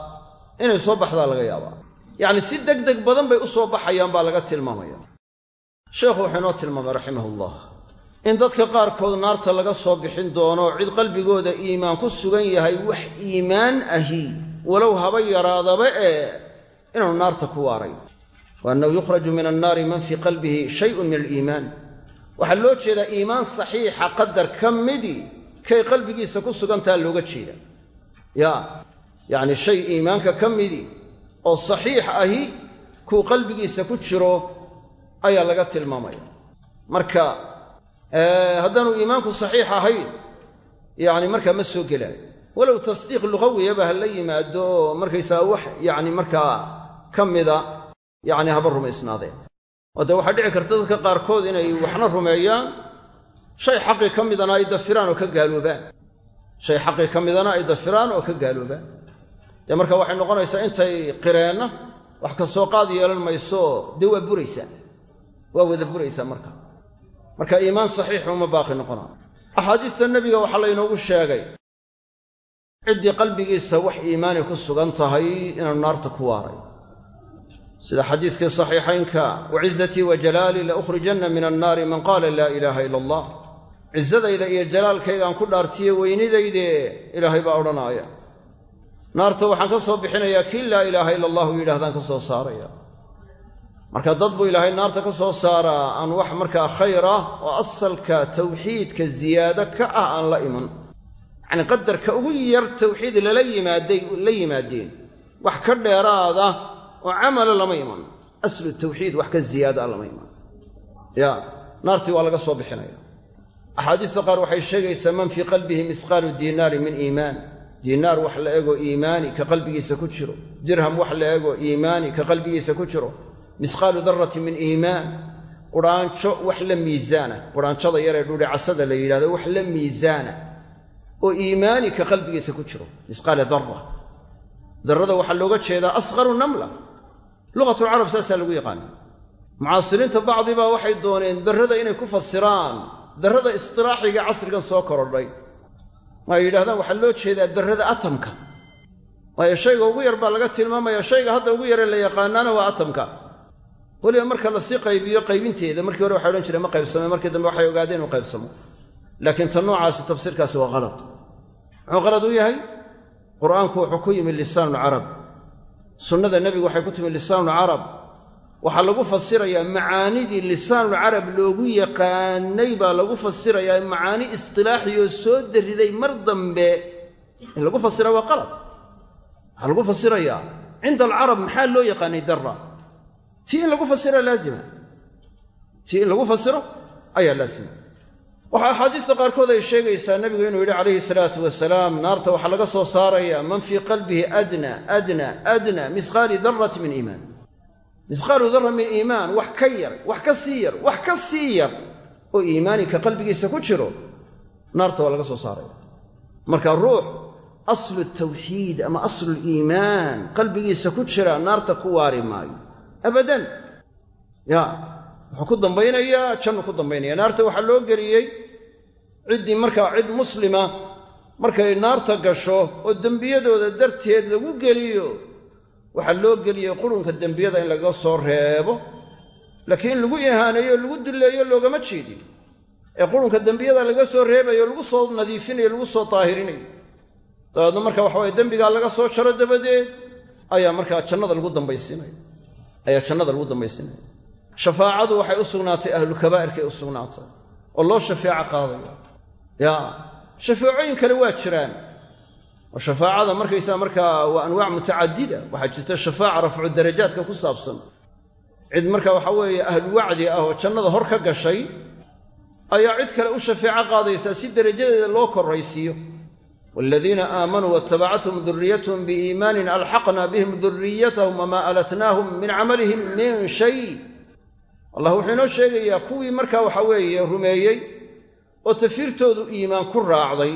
inay soo baxdaa laga yaabaa. Yacni si deg deg badan bay u soo baxayaan baa laga tilmaamaya. Sheekhu wuxuu inoo tilmaamay raximahullah in dadka qaarkood naarta laga soo bixin doono cid qalbigooda iimaan ku sugan yahay wax iimaan ahi walow haba yaraadaba ee inaanu naarta ku waaray. Wa annahu yukhraju min annaari man fii qalbihi shayun min aliimaan. Waxaa loo jeedaa iimaan saxiixa qadar ka midii kay qalbigiisa ku sugantaha looga jeeda ya yacni shay iimaanka ka midii oo saxiix ahi kuu qalbigiisa ku jiro ayaa laga tilmaamaya. Marka haddaanu iimaanku saxiix ahayn yacni markaa ma soo gelaayo walow tasdiiq lugawiyaba ha la yimaado oo markaysaga wax yacni markaa ka mida yacni haba rumaysnaadeen. Oo dee waxaa dhici karta dadka qaarkood inay waxna rumeeyaan shay xaqii ka midana ay dafiraan oo ka gaaloobaan. Shay xaqii ka midana ay dafiraan oo ka gaaloobaan. Dee marka waxay noqonaysaa intay qireenna wax ka soo qaad yeelan mayso dee waa buraysaa? Waa wada buraysaa marka? Marka iimaan saxiixu uma baaqi noqonaa. Axaadiista nebiga waxaa laynoogu sheegay ciddii qalbigiisa wax iimaani ku sugan tahay inaanu naarta ku waaray sida xadiiskii saxiixaynka wacizatii wa jalaalii la ukhrijanna min annaari man qaala laa ilaaha ila allah. Cisadayda iyo jalaalkaygaan ku dhaartiye weynidayde ilaahay baa odhanaaya. Naarta waxaan ka soo bixinayaa kii laa ilaaha ila allahu yidhahdaan ka soo saaraya. Marka dad buu ilaahay naarta ka soo saaraa aan wax markaa khayr ah oo asalka tawxiidka ziyaado ka ah aan la iman. Yacnii qadarka ugu yar tawxiid lala yimaaday la yimaadeen. Wax ka dheeraada oo camala lama iman. Aslu tawxiid wax ka ziyaadaa lama iman. Ya naartii waa laga soo bixinaya. Axaadiista qaar waxay sheegaysaa man fii qalbihi misqaalu diinaari min iimaan. Diinaar wax la ego iimaani ka qalbigiisa ku jiro. Dirham wax la ego iimaani ka qalbigiisa ku jiro. Misqaalu darati min iimaan. Qudhaanjo wax la miisaana. Qudhaanjada yaree dhudhicasada la yidhahdo wax la miisaana. Oo iimaani ka qalbigiisa ku jiro. Misqaala namla lugatulcarab saasaa lagu yaqaana mucaasiriinta bacdibaa waxay dooneen darrada inay ku fasiraan darrada istilaaxiga casrigan soo korodhay. Ma ay yidhahdaan waxaa loo jeedaa darrada atamka. Waayo shayga ugu yar baa laga tilmaamaya shayga hadda ugu yaree la yaqaanaana waa atamka. Weliba marka la sii qaybiyo qaybinteeda markii hore waxay odhan jireen ma qaybsame markii dambe waxay ogaadeen inuu qaybsamo. Laakiin tan noocaasi tafsiirkaasi waa halad muxuu qalad u yahay? Qur'aanku wuxuu ku yimi lisaanulcarab sunnada nebigu waxay ku timi lisaanulcarab waxaa lagu fasirayaa macaanidii lisaanulcarab loogu yaqaanay baa lagu fasirayaa macaani istilaaxiyoo soo dariday mar dambe. In lagu fasira waa qalad waxaa lagu fasirayaa cinda alcarab maxaa loo yaqaanay darra? Tii in lagu fasira laazima tii in lagu fasiro ayaa laazima waxaa axaadiista qaarkood ay sheegaysaa nebigu inuu yidhi calayhi salaatu wasalaam naarta waxaa laga soo saarayaa man fii qalbihi adna adna adna mihqaali darrati min iimaan. Mihqaalu darra min iimaan wax ka yar wax ka sii yar wax ka sii yar oo iimaaninka qalbigiisa ku jiro naarta waa laga soo saaraya. Marka ruux aslu tawxiid ama aslu liimaan qalbigiisa ku jira naarta ku waari maayo. Abadan. Ya wuxuu ku dambaynayaa jannu ku dambaynaya. Naarta waxaa loo geliyey ciddii markaa cid muslima markay naarta gasho oo dembiyadooda darteed lagu geliyo waxaa loo geliyey qurunka dembiyada in laga soo reebo. Laakiin in lagu ihaaneeyo lagu dulleeyo loogama jeedin. Ee qurunka dembiyada laga soo reebayo lagu soo nadiifinayo lagu soo daahirinayo dabeedna marka waxa weye dembigaa laga soo jaro dabadeed ayaa markaa jannada lagu dambaysiinaya. Ayaa jannada lagu dambaysiinaya. Shafaacadu waxay u sugnaatay ahlulkabaa'irkay u sugnaatay oo loo shafeeco qaadaya ya shafeecooyin kale waa jiraan. Oo shafaacada markaysaa markaa waa anwaac mutacadida. Waxaa jirta shafaaca rafcu darajaadka ku saabsan. Cid marka waxa weeye ahlu wacdi ah oo jannada hor ka gashay ayaa cid kale u shafeeco qaadaysaa si derajadeeda loo korraysiiyo. Waaladiina aamanuu waatabacathum duriyatahum biiimaanin alxaqna bihim duriyatahum wamaa alatnaahum min camalihim min shay. Allah wuxuu inoo sheegayaa kuwii markaa waxa weeye rumeeyey oo tafiirtoodu iimaan ku raacday.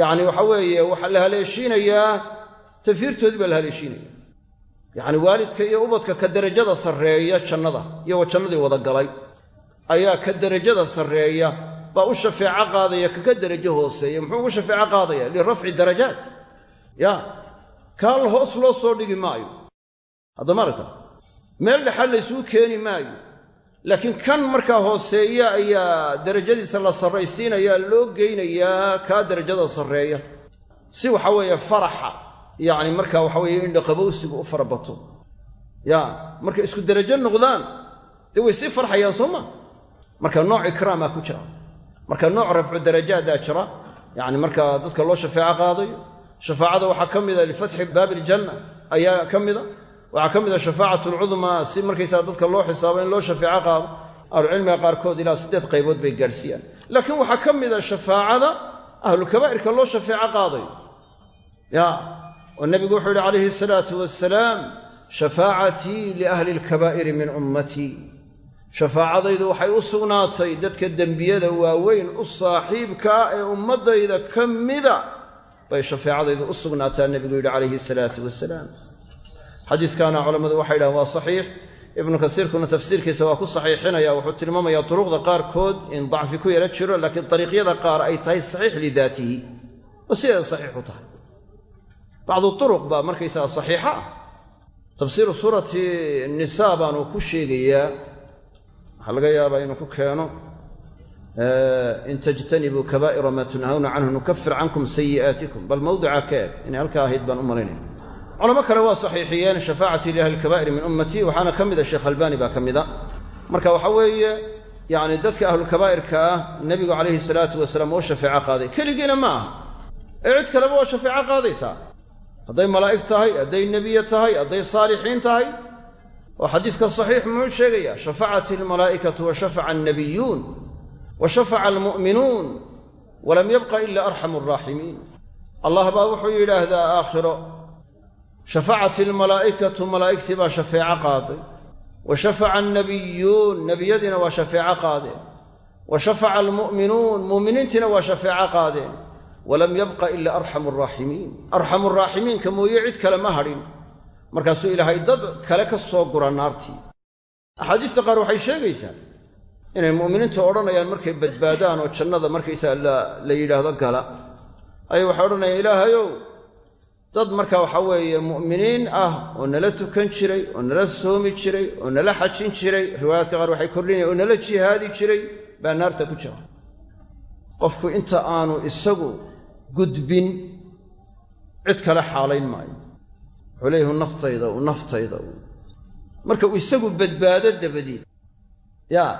Yacni waxa weeye waxaa la haleeshiinayaa tafiirtoodii baa la haleeshiinaya. Yacni waalidka iyo ubadka ka derajada sarreeya jannada iyagoo jannadii wada galay ayaa ka derajada sarreeya baa u shafeeco qaadaya kaka derajo hooseeya muxuu ugu shafeeco qaadaya? Lirafci darajaat ya kaal hoos loo soo dhigi maayo. Haddama aragta meel dhexal laysugu keeni maayo laakiin kan markaa hooseeya ayaa derajadiisa la sarraysiinayaa loo geynayaa kaa derajada sarreeya. Si waxa weeye faraxa yacni markaa waxa weeye indhaqabowsigu u farabato. Ya markay isku derajo noqdaan dee way sii farxayaan soo ma? Marka nooc ikraamaa ku jira. Marka nooc rafcu darajaadaa jira. Yacni markaa dadka loo shafeeco qaadayo. Shafaacada waxaa ka mida lifatxi baabi iljanna ayaa ka mida waxaa ka mida shafaacatu alcudmaa si markaysaa dadka loo xisaabo in loo shafeeco qaado ahlucilmiga qaarkood ilaa siddeed qaybood bay gaadhsiiyaan laakiin waxaa ka mida shafaacada ahlulkabaa'irka loo shafeeco qaadayo. Ya oo nebigu wuxuu yihi calayhi asalaatu wasalaam shafaacatii liahli alkabaa'iri min ummatii shafaacadaydu waxay u sugnaatay dadka dembiyada waaweyn u saaxiibkaa ee ummaddayda ka mida bay shafeecadaydu u sugnaataa nebigu yidhi calayhi salaatu wasalaam xadiiskaana culammadu waxay dhahan waa saxiix. Ibnu kasiirkuna tafsiirkiisa waa ku saxiixinaya wuxuu tilmaamayaa duruqda qaarkood in dacfi ku yara jiro laakiin dariiqyada qaar ay tahay saxiix lidaatihi. Oo sideeda saxiix u tahay. Bacdu turuq baa markaysaga saxiixa. Ah tafsiiru suurati nisaa baanu ku sheegayaa. Waxaa laga yaabaa inuu ku keeno in tajtanibuu kabaa'ira maa tunhawna canhu nukafir cankum sayi'aatikum. Bal mawdica ka eg inay halkaa ahayd baan u malaynaya culamo kale waa saxiixiyeen shafaacatii liahli lkabaa'iri min ummatii waxaana ka mida sheekh albaani baa ka mida marka waxa weeye yacni dadka ahlulkabaa'irka ah nebigu calayhi salaatu wasalaam oo shafeeco qaaday. Keligiina ma aha. Ee cid kaleba waa shafeeco qaadaysaa. Hadday malaa'ig tahay hadday nebiye tahay hadday saalixiin tahay. Oo xadiiska saxiix muxuu sheegayaa shafacat almalaa'ikatu wa shafaca annabiyuun wa shafaca almu'minuun walam yabqa ila arxamu araaximiin allah baa wuxuu yidhaahdaa aakhiro shafacat almalaa'ikatu malaa'igtii baa shafeeco qaaday wa shafaca annabiyuun nebiyadiina waa shafeeco qaadeen wa shafaca almu'minuun mu'miniintiina waa shafeeco qaadeen walam yabqa ila arxamu araaximiin arxamu raaximiinka mooye cid kale ma hadhin markaasuu ilaahay dad kale ka soo gura naartii axaadiista qaar waxay sheegaysaa inay mu'miniintu odhanayaan markay badbaadaan oo jannada markaysaa la yidhaahdo gala ayay waxay odhanayaan ilaahayow dad marka waxa weeye mu'miniin ah oo nala tukan jiray oo nala soomi jiray oo nala xajin jiray riwaayaadka qaar waxay kordhinayan oo nala jihaadi jiray baa naarta ku jira. Qofku inta aanu isagu gudbin cid kale xaalayn maayo. Wuxuu leeyahu naftayda u naftayda u. Marka uu isagu badbaado dabadeed yaa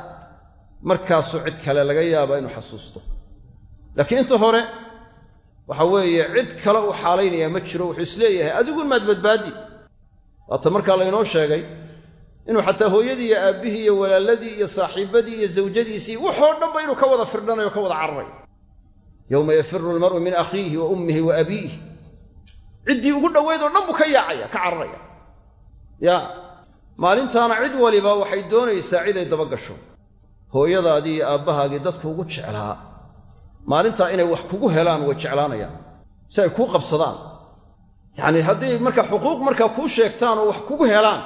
markaasuu cid kale laga yaabaa inuu xasuusto. Laakiin inta hore waxa weeye cid kale uu xaalaynayaa ma jiro wuxuu is leeyahay adigun maad badbaadi waata markaa laynoo sheegay inuu xataa hooyadii iyo aabbihii iyo walaaladii iyo saaxiibbadii iyo zawjadiisii waxoo dhanba inuu ka wada firdhanayo ka wada cararayo yowma yafiru almar'u min akhiihi wa ummihi wa abiih ciddii ugu dhoweyd oo dhan buu ka yaacaya ka cararaya. Ya maalintaana cid waliba waxay doonaysaa cid ay daba gasho. Hooyadaadii iyo aabbahaagii dadku ugu jeclaa maalintaa inay wax kugu helaan way jeclaanayaan. Si ay kuu qabsadaan. Yacnii hadday marka xuquuq markaa kuu sheegtaan oo wax kugu helaan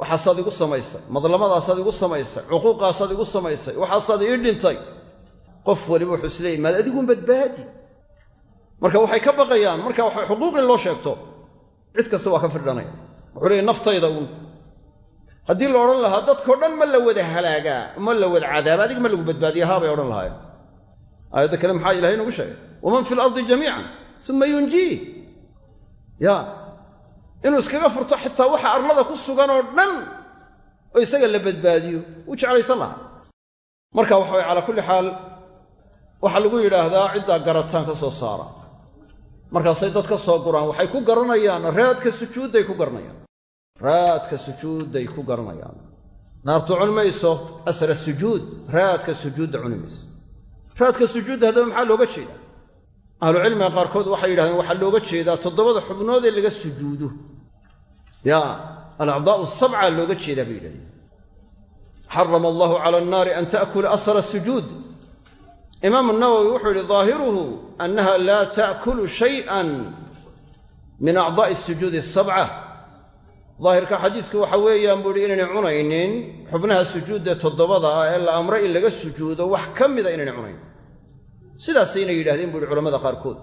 waxaasaad igu samaysay. Madlamadaasaad igu samaysay. Cuquuqaasaad igu samaysay. Waxaasaad ii dhintay. Qof waliba wuxuu isleeyay maad adigun badbaadi marka waxay ka baqayaan marka waxa xuquuq in loo sheegto cid kasta waa ka firdhanaya wuxuu leeyay naftayda uun. Haddii la odhan lahaa dadkao dhan ma la wada halaagaa ma la wada cadaaba adiga ma lagu badbaadiya haa bay odhan lahaayeen aayadda kale maxaa ilahay nagu sheegay? Waman fi lardi jamiican uma yunjiih ya inuu iskaga furto xitaa waxa arlada ku sugan oo dhan oo isaga la badbaadiyo wuu jeclaysan lahaa. Marka waxa way calaa kulli xaal waxaa lagu yidhaahdaa ciddaa garataan ka soo saara. Markaasay dad ka soo guraan waxay ku garanayaan raadka sujuudday ku garanayaan. Raadka sujuudday ku garanayaan. Naartu cuni mayso asra sujuud raadka sujuudda cuni mayso raadka sujuudda haddaba maxaa looga jeedaa? Ahlucilmiga qaarkood waxay yidhahdeen waxaa looga jeedaa toddobada xubnood ee laga sujuudo. Ya alacdaa'u sabca looga jeedaa bay yidhahdeen. Xarama allahu cala annaari an ta'kula asra sujuud imaamu nawowi wuxuu yidhi daahiruhu annaha laa ta'kulu shay'an min acdaa'i sujuudi asabca daahirka xadiisku waxa weeyaan buu ihi inaynay cunaynin. Xubnaha sujuudda toddobada ah ee la amray in laga sujuudo wax ka mida inaynay cunayn. Sidaasayna yidhahdeen buu ihi culamada qaarkood.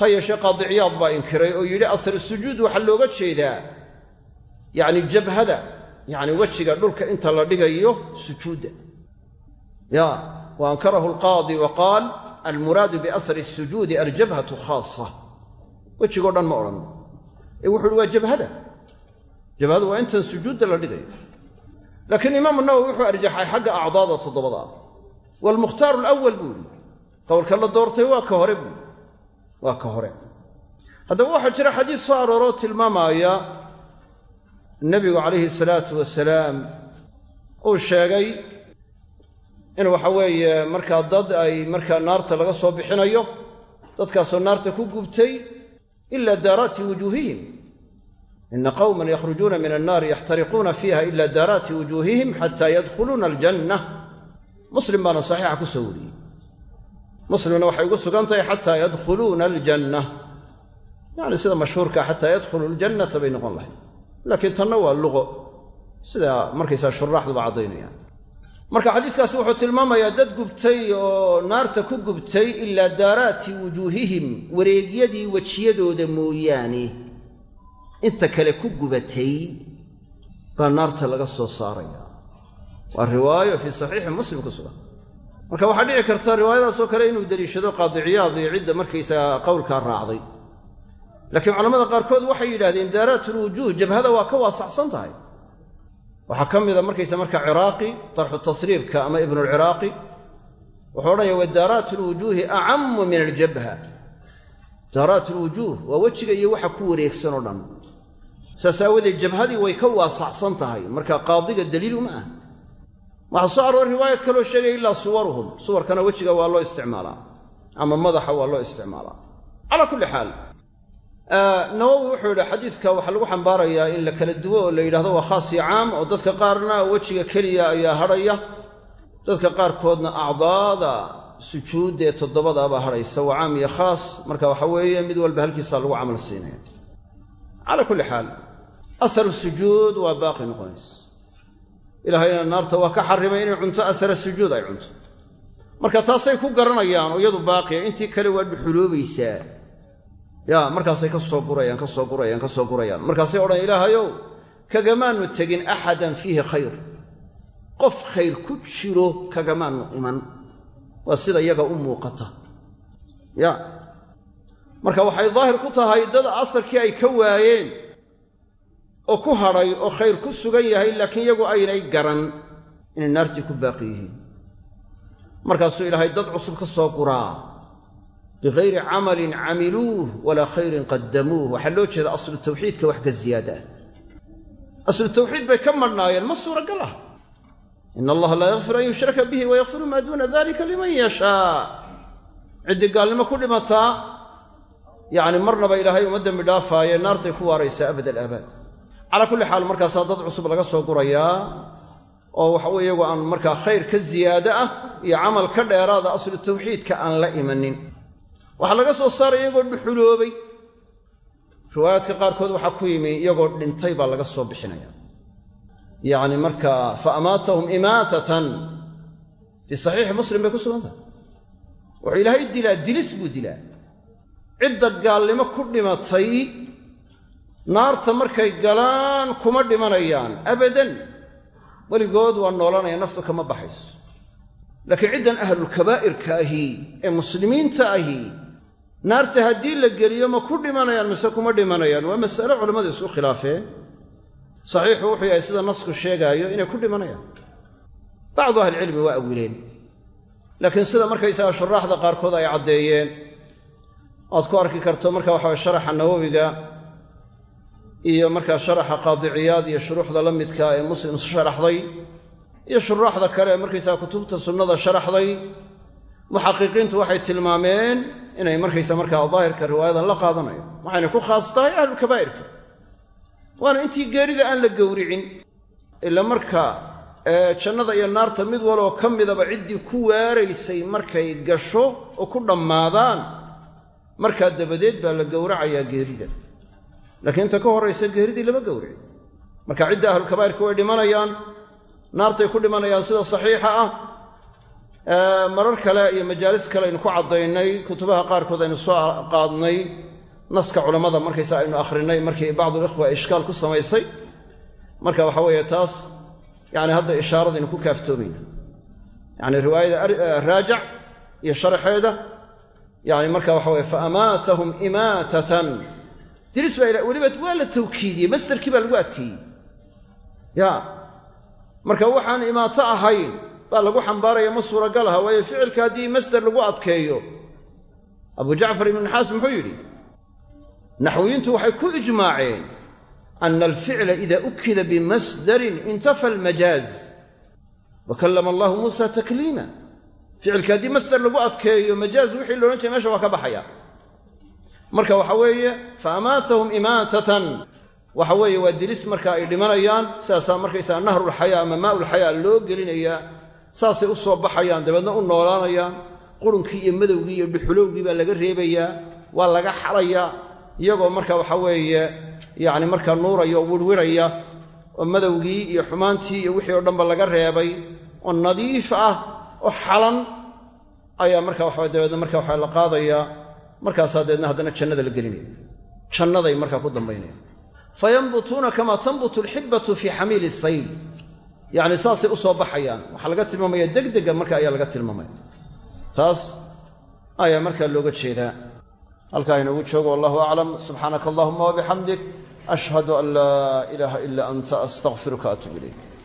Ha yeeshee qaadiciyaad baa inkiray oo yidhi asr sujuud waxaa looga jeedaa. Yacni jabhada yacni wejiga dhulka inta la dhigayo sujuudda. Ya wa ankarahu alqaadi wa qaal almuraadu biasri sujuudi aljabhatu khaasa. Wejigoo dhan ma odhan. Ee wuxu waa jabhada jabhadu waa intan sujuudda la dhigayo laakiin imaamu nawowi wuxuu arjaxay xagga acdaada toddobada ah waalmukhtaaru alawal buu yidhi. Qowlka la doortay waa ka hore buui waa ka hore. Haddaba waxaa jira xadiis soo arooroo tilmaamaaya nebigu calayhi salaatu wasalaam uu sheegay in waxa weeye markaa dad ay markaa naarta laga soo bixinayo dadkaasoo naarta ku gubtay ila daaraati wujuuhihim ina qowman yakhrujuuna min annaari yaxtariquuna fiiha ila daaraati wujuuhihim xataa yadkhuluuna aljanna muslim baana saxiixa ku soo wariyey muslimna waxay ugu sugan tahay xataa yadkhuluuna aljanna yacni sida mashhuurka xataa yadkhulu ljannata bay noqon lahayd laakiin tanna waa luqo sida markaysaa shuraaxduba caddaynayaan marka xadiiskaasi wuxuu tilmaamayaa dad gubtay oo naarta ku gubtay ilaa daaraati wujuuhihim wareegyadii wejiyadooda mooyaane inta kale ku gubatay baa naarta laga soo saaraya. Waa riwaayo fii saxiixi muslim ku sugan. Marka waxaa dhici karta riwaayadaasoo kale inuu deliishado qaadiciyaad iyo cidda markaysaga qowlkaa raacday. Laakiin culamada qaarkood waxay yidhahdeen daaraatulwujuuh jabhada waa ka waasacsan tahay. Waxaa ka mida markaysa marka ciraaqi tarxu tasriibka ama ibnulciraaqi wuxuu odhanaya wa daaraat lwujuuhi acamu min aljabha. Daaraat lwujuuh waa wejiga iyo waxa ku wareegsan oo dhan saas aawadeed jabhadii way ka waasacsan tahay. Marka qaadiga daliilu ma ah waxaa soo aroor riwaayad kaloo sheegaya ilaa suwaruhum. Suwarkana wejiga waa loo isticmaalaa. Ama madaxa waa loo isticmaalaa. Calaa kulli xaal nawowi wuxuu yidhi xadiidka waxaa lagu xambaarayaa in la kala duwo oo la yidhahdo waa khaas iyo caam oo dadka qaarna wejiga keliya ayaa hadhaya. Dadka qaarkoodna acdaada sujuudda ee toddobadaabaa hadhaysa waa caam iyo khaas. Marka waxa weeye mid walba halkiisaa lagu camal siinaya. Calaa kulli xaal asaru sujuud waa baaqi noqonaysa ilaahayna naarta waa ka xarrimay inay cunto asara sujuud ay cunto marka taasay ku garanayaan oo iyadu baaqiya intii kale waa dhuxuloobaysaa ya markaasay ka soo gurayaan ka soo gurayaan ka soo gurayaan markaasay odhan ilaahayow kagamaanu tegin axadan fiihi khayr qof khayr ku jiro kagamaanu iman waa sida iyaga u muuqata ya marka waxay daahir ku tahay dad asarkii ay ka waayeen oo ku hadhay oo khayr ku sugan yahay laakiin iyagu aynay garan inay naartii ku baaqi yihiin. Markaasuu ilaahay dad cusub ka soo guraa bikayri camalin camiluuh walaa khayrin qadamuuh waxaa loo jeeda aslu tawxiidka wax ka ziyaada. Ah aslu tawxiid bay ka madhnaayeen ma suuragal ah. Ina allaha laa yakfir an yushraka bihi wayakfiru maa duuna dalika liman yashaa. Ciddii gaalnimo ku dhimataa yacni marnaba ilaahay uma dembi dhaafaaye naartay ku waaraysaa abad alaabaad calaa kulli xaal markaasaa dad cusub laga soo gurayaa oo waxaweye iyagu aan markaa khayr ka ziyaado ah iyo camal ka dheeraada aslu tawxiidka aan la imanin. Waxaa laga soo saaray iyagoo dhuxuloobay. Riwaayaadka qaarkood waxaa ku yimi iyagoo dhintay baa laga soo bixinaya. Yacni markaa fa amaatahum imaatatan. Fii saxiixi muslim bay ku sugan tahay. Wuxuu ilaahay dilaa dilis buu dilaa. Cidda gaalnimo ku dhimatay naarta markay galaan kuma dhimanayaan. Abadan weligood waa noolanaya naftu kama baxayso. Laakiin ciddan ahlulkabaa'irka ahi ee muslimiinta ahi naarta haddii la geliyo ma ku dhimanayaan mise kuma dhimanayaan? Waa masale culammadu isku khilaafeen. Saxiixu wuxuu yahay sida nasku sheegaayo inay ku dhimanayaan. Bacdu ahlicilmi waa awileen. Laakiin sida markaysaga shuraaxda qaarkood ay caddeeyeen oad ku arki karto marka waxaway sharaxa nawowiga iyo markaa sharaxa qaadiciyaad iyo shuruuxda la midka ee muslim sharaxday iyo shuraaxda kale ee markaysaga kutubta sunnada sharaxday muxaqiqiintu waxay tilmaameen inay markaysa markaa daahirka riwaayadan la qaadanayo. Waxayna ku khaas tahay ahlulkabaa'irka waana intii geerida aan la gowricin ila marka jannada iyo naarta mid waloo ka midaba ciddii ku waaraysay markay gasho oo ku dhammaadaan markaa dabadeed baa la gowracayaa geerida laakiin inta ka horraysa geeridii lama gowricin marka cidda ahlulkabaa'irka way dhimanayaan naartay ku dhimanayaan sida saxiixa ah marar kale iyo majaalis kale aynu ku caddaynay kutubaha qaarkood aynu soo qaadnay naska culammada markaysa aynu akhrinay markii bacdulikhwa ishkaal ku samaysay. Marka waxa weeye taas yani hadda ishaaradaynu ku kaaftoomayna yani riwaayada raajac iyo sharaxeeda yani marka waxa weye faamaatahum imaatatan diris baa weliba waa la tawkiidiyey masderkii baa lagu adkeeyey. Ya. Marka waxaan imaato ahayn baa lagu xambaaraya ma suuragal aha waayo ficilka haddii masder lagu adkeeyo abu jacfar ibnu naxaas muxuu yidhi naxwiyiintu waxay ku ijmaaceen ana alficla ida ukida bimasdarin intafa almajaaz. Wa kallama allahu muusa takliima. Ficilka haddii masder lagu adkeeyo majaaz wixii loodhan jiray meesha waa ka baxaya marka waxa weeye fa amaatahum imaatatan. Waxa weeye waa dilis marka ay dhimanayaan sidaasaa markaysaga nahrulxayaa ama maaulxayaa loo gelinayaa saasay u soo baxayaan dabeedna u noolaanayaan. Qurunkii iyo madowgii iyo dhuxulowgii baa laga reebayaa waa laga xalayaa iyagoo marka waxa weeye yacni markaa nuuraya oo wirwiraya oo madowgii iyo xumaantii iyo wixii oo dhanba laga reebay oo nadiif ah oo xalan ayaa marka waxa dabeedna marka waxa la qaadayaa markaasaa dabeedna haddana jannada la gelinaya. Jannaday markaa ku dambaynayaan fayanbutuuna kamaa tanbutu alxibbatu fii xamiili sayl. Yacni saasay u soo baxayaan. Waxaa laga tilmaamaya degdega marka ayaa laga tilmaamaya. Taas ayaa markaa looga jeedaa. Halkaa inoogu joogo wallahu aclam. Subxaanaka allahuma wabixamdik ashhadu an laa ilaaha ila anta astaqfiruka atub ilayk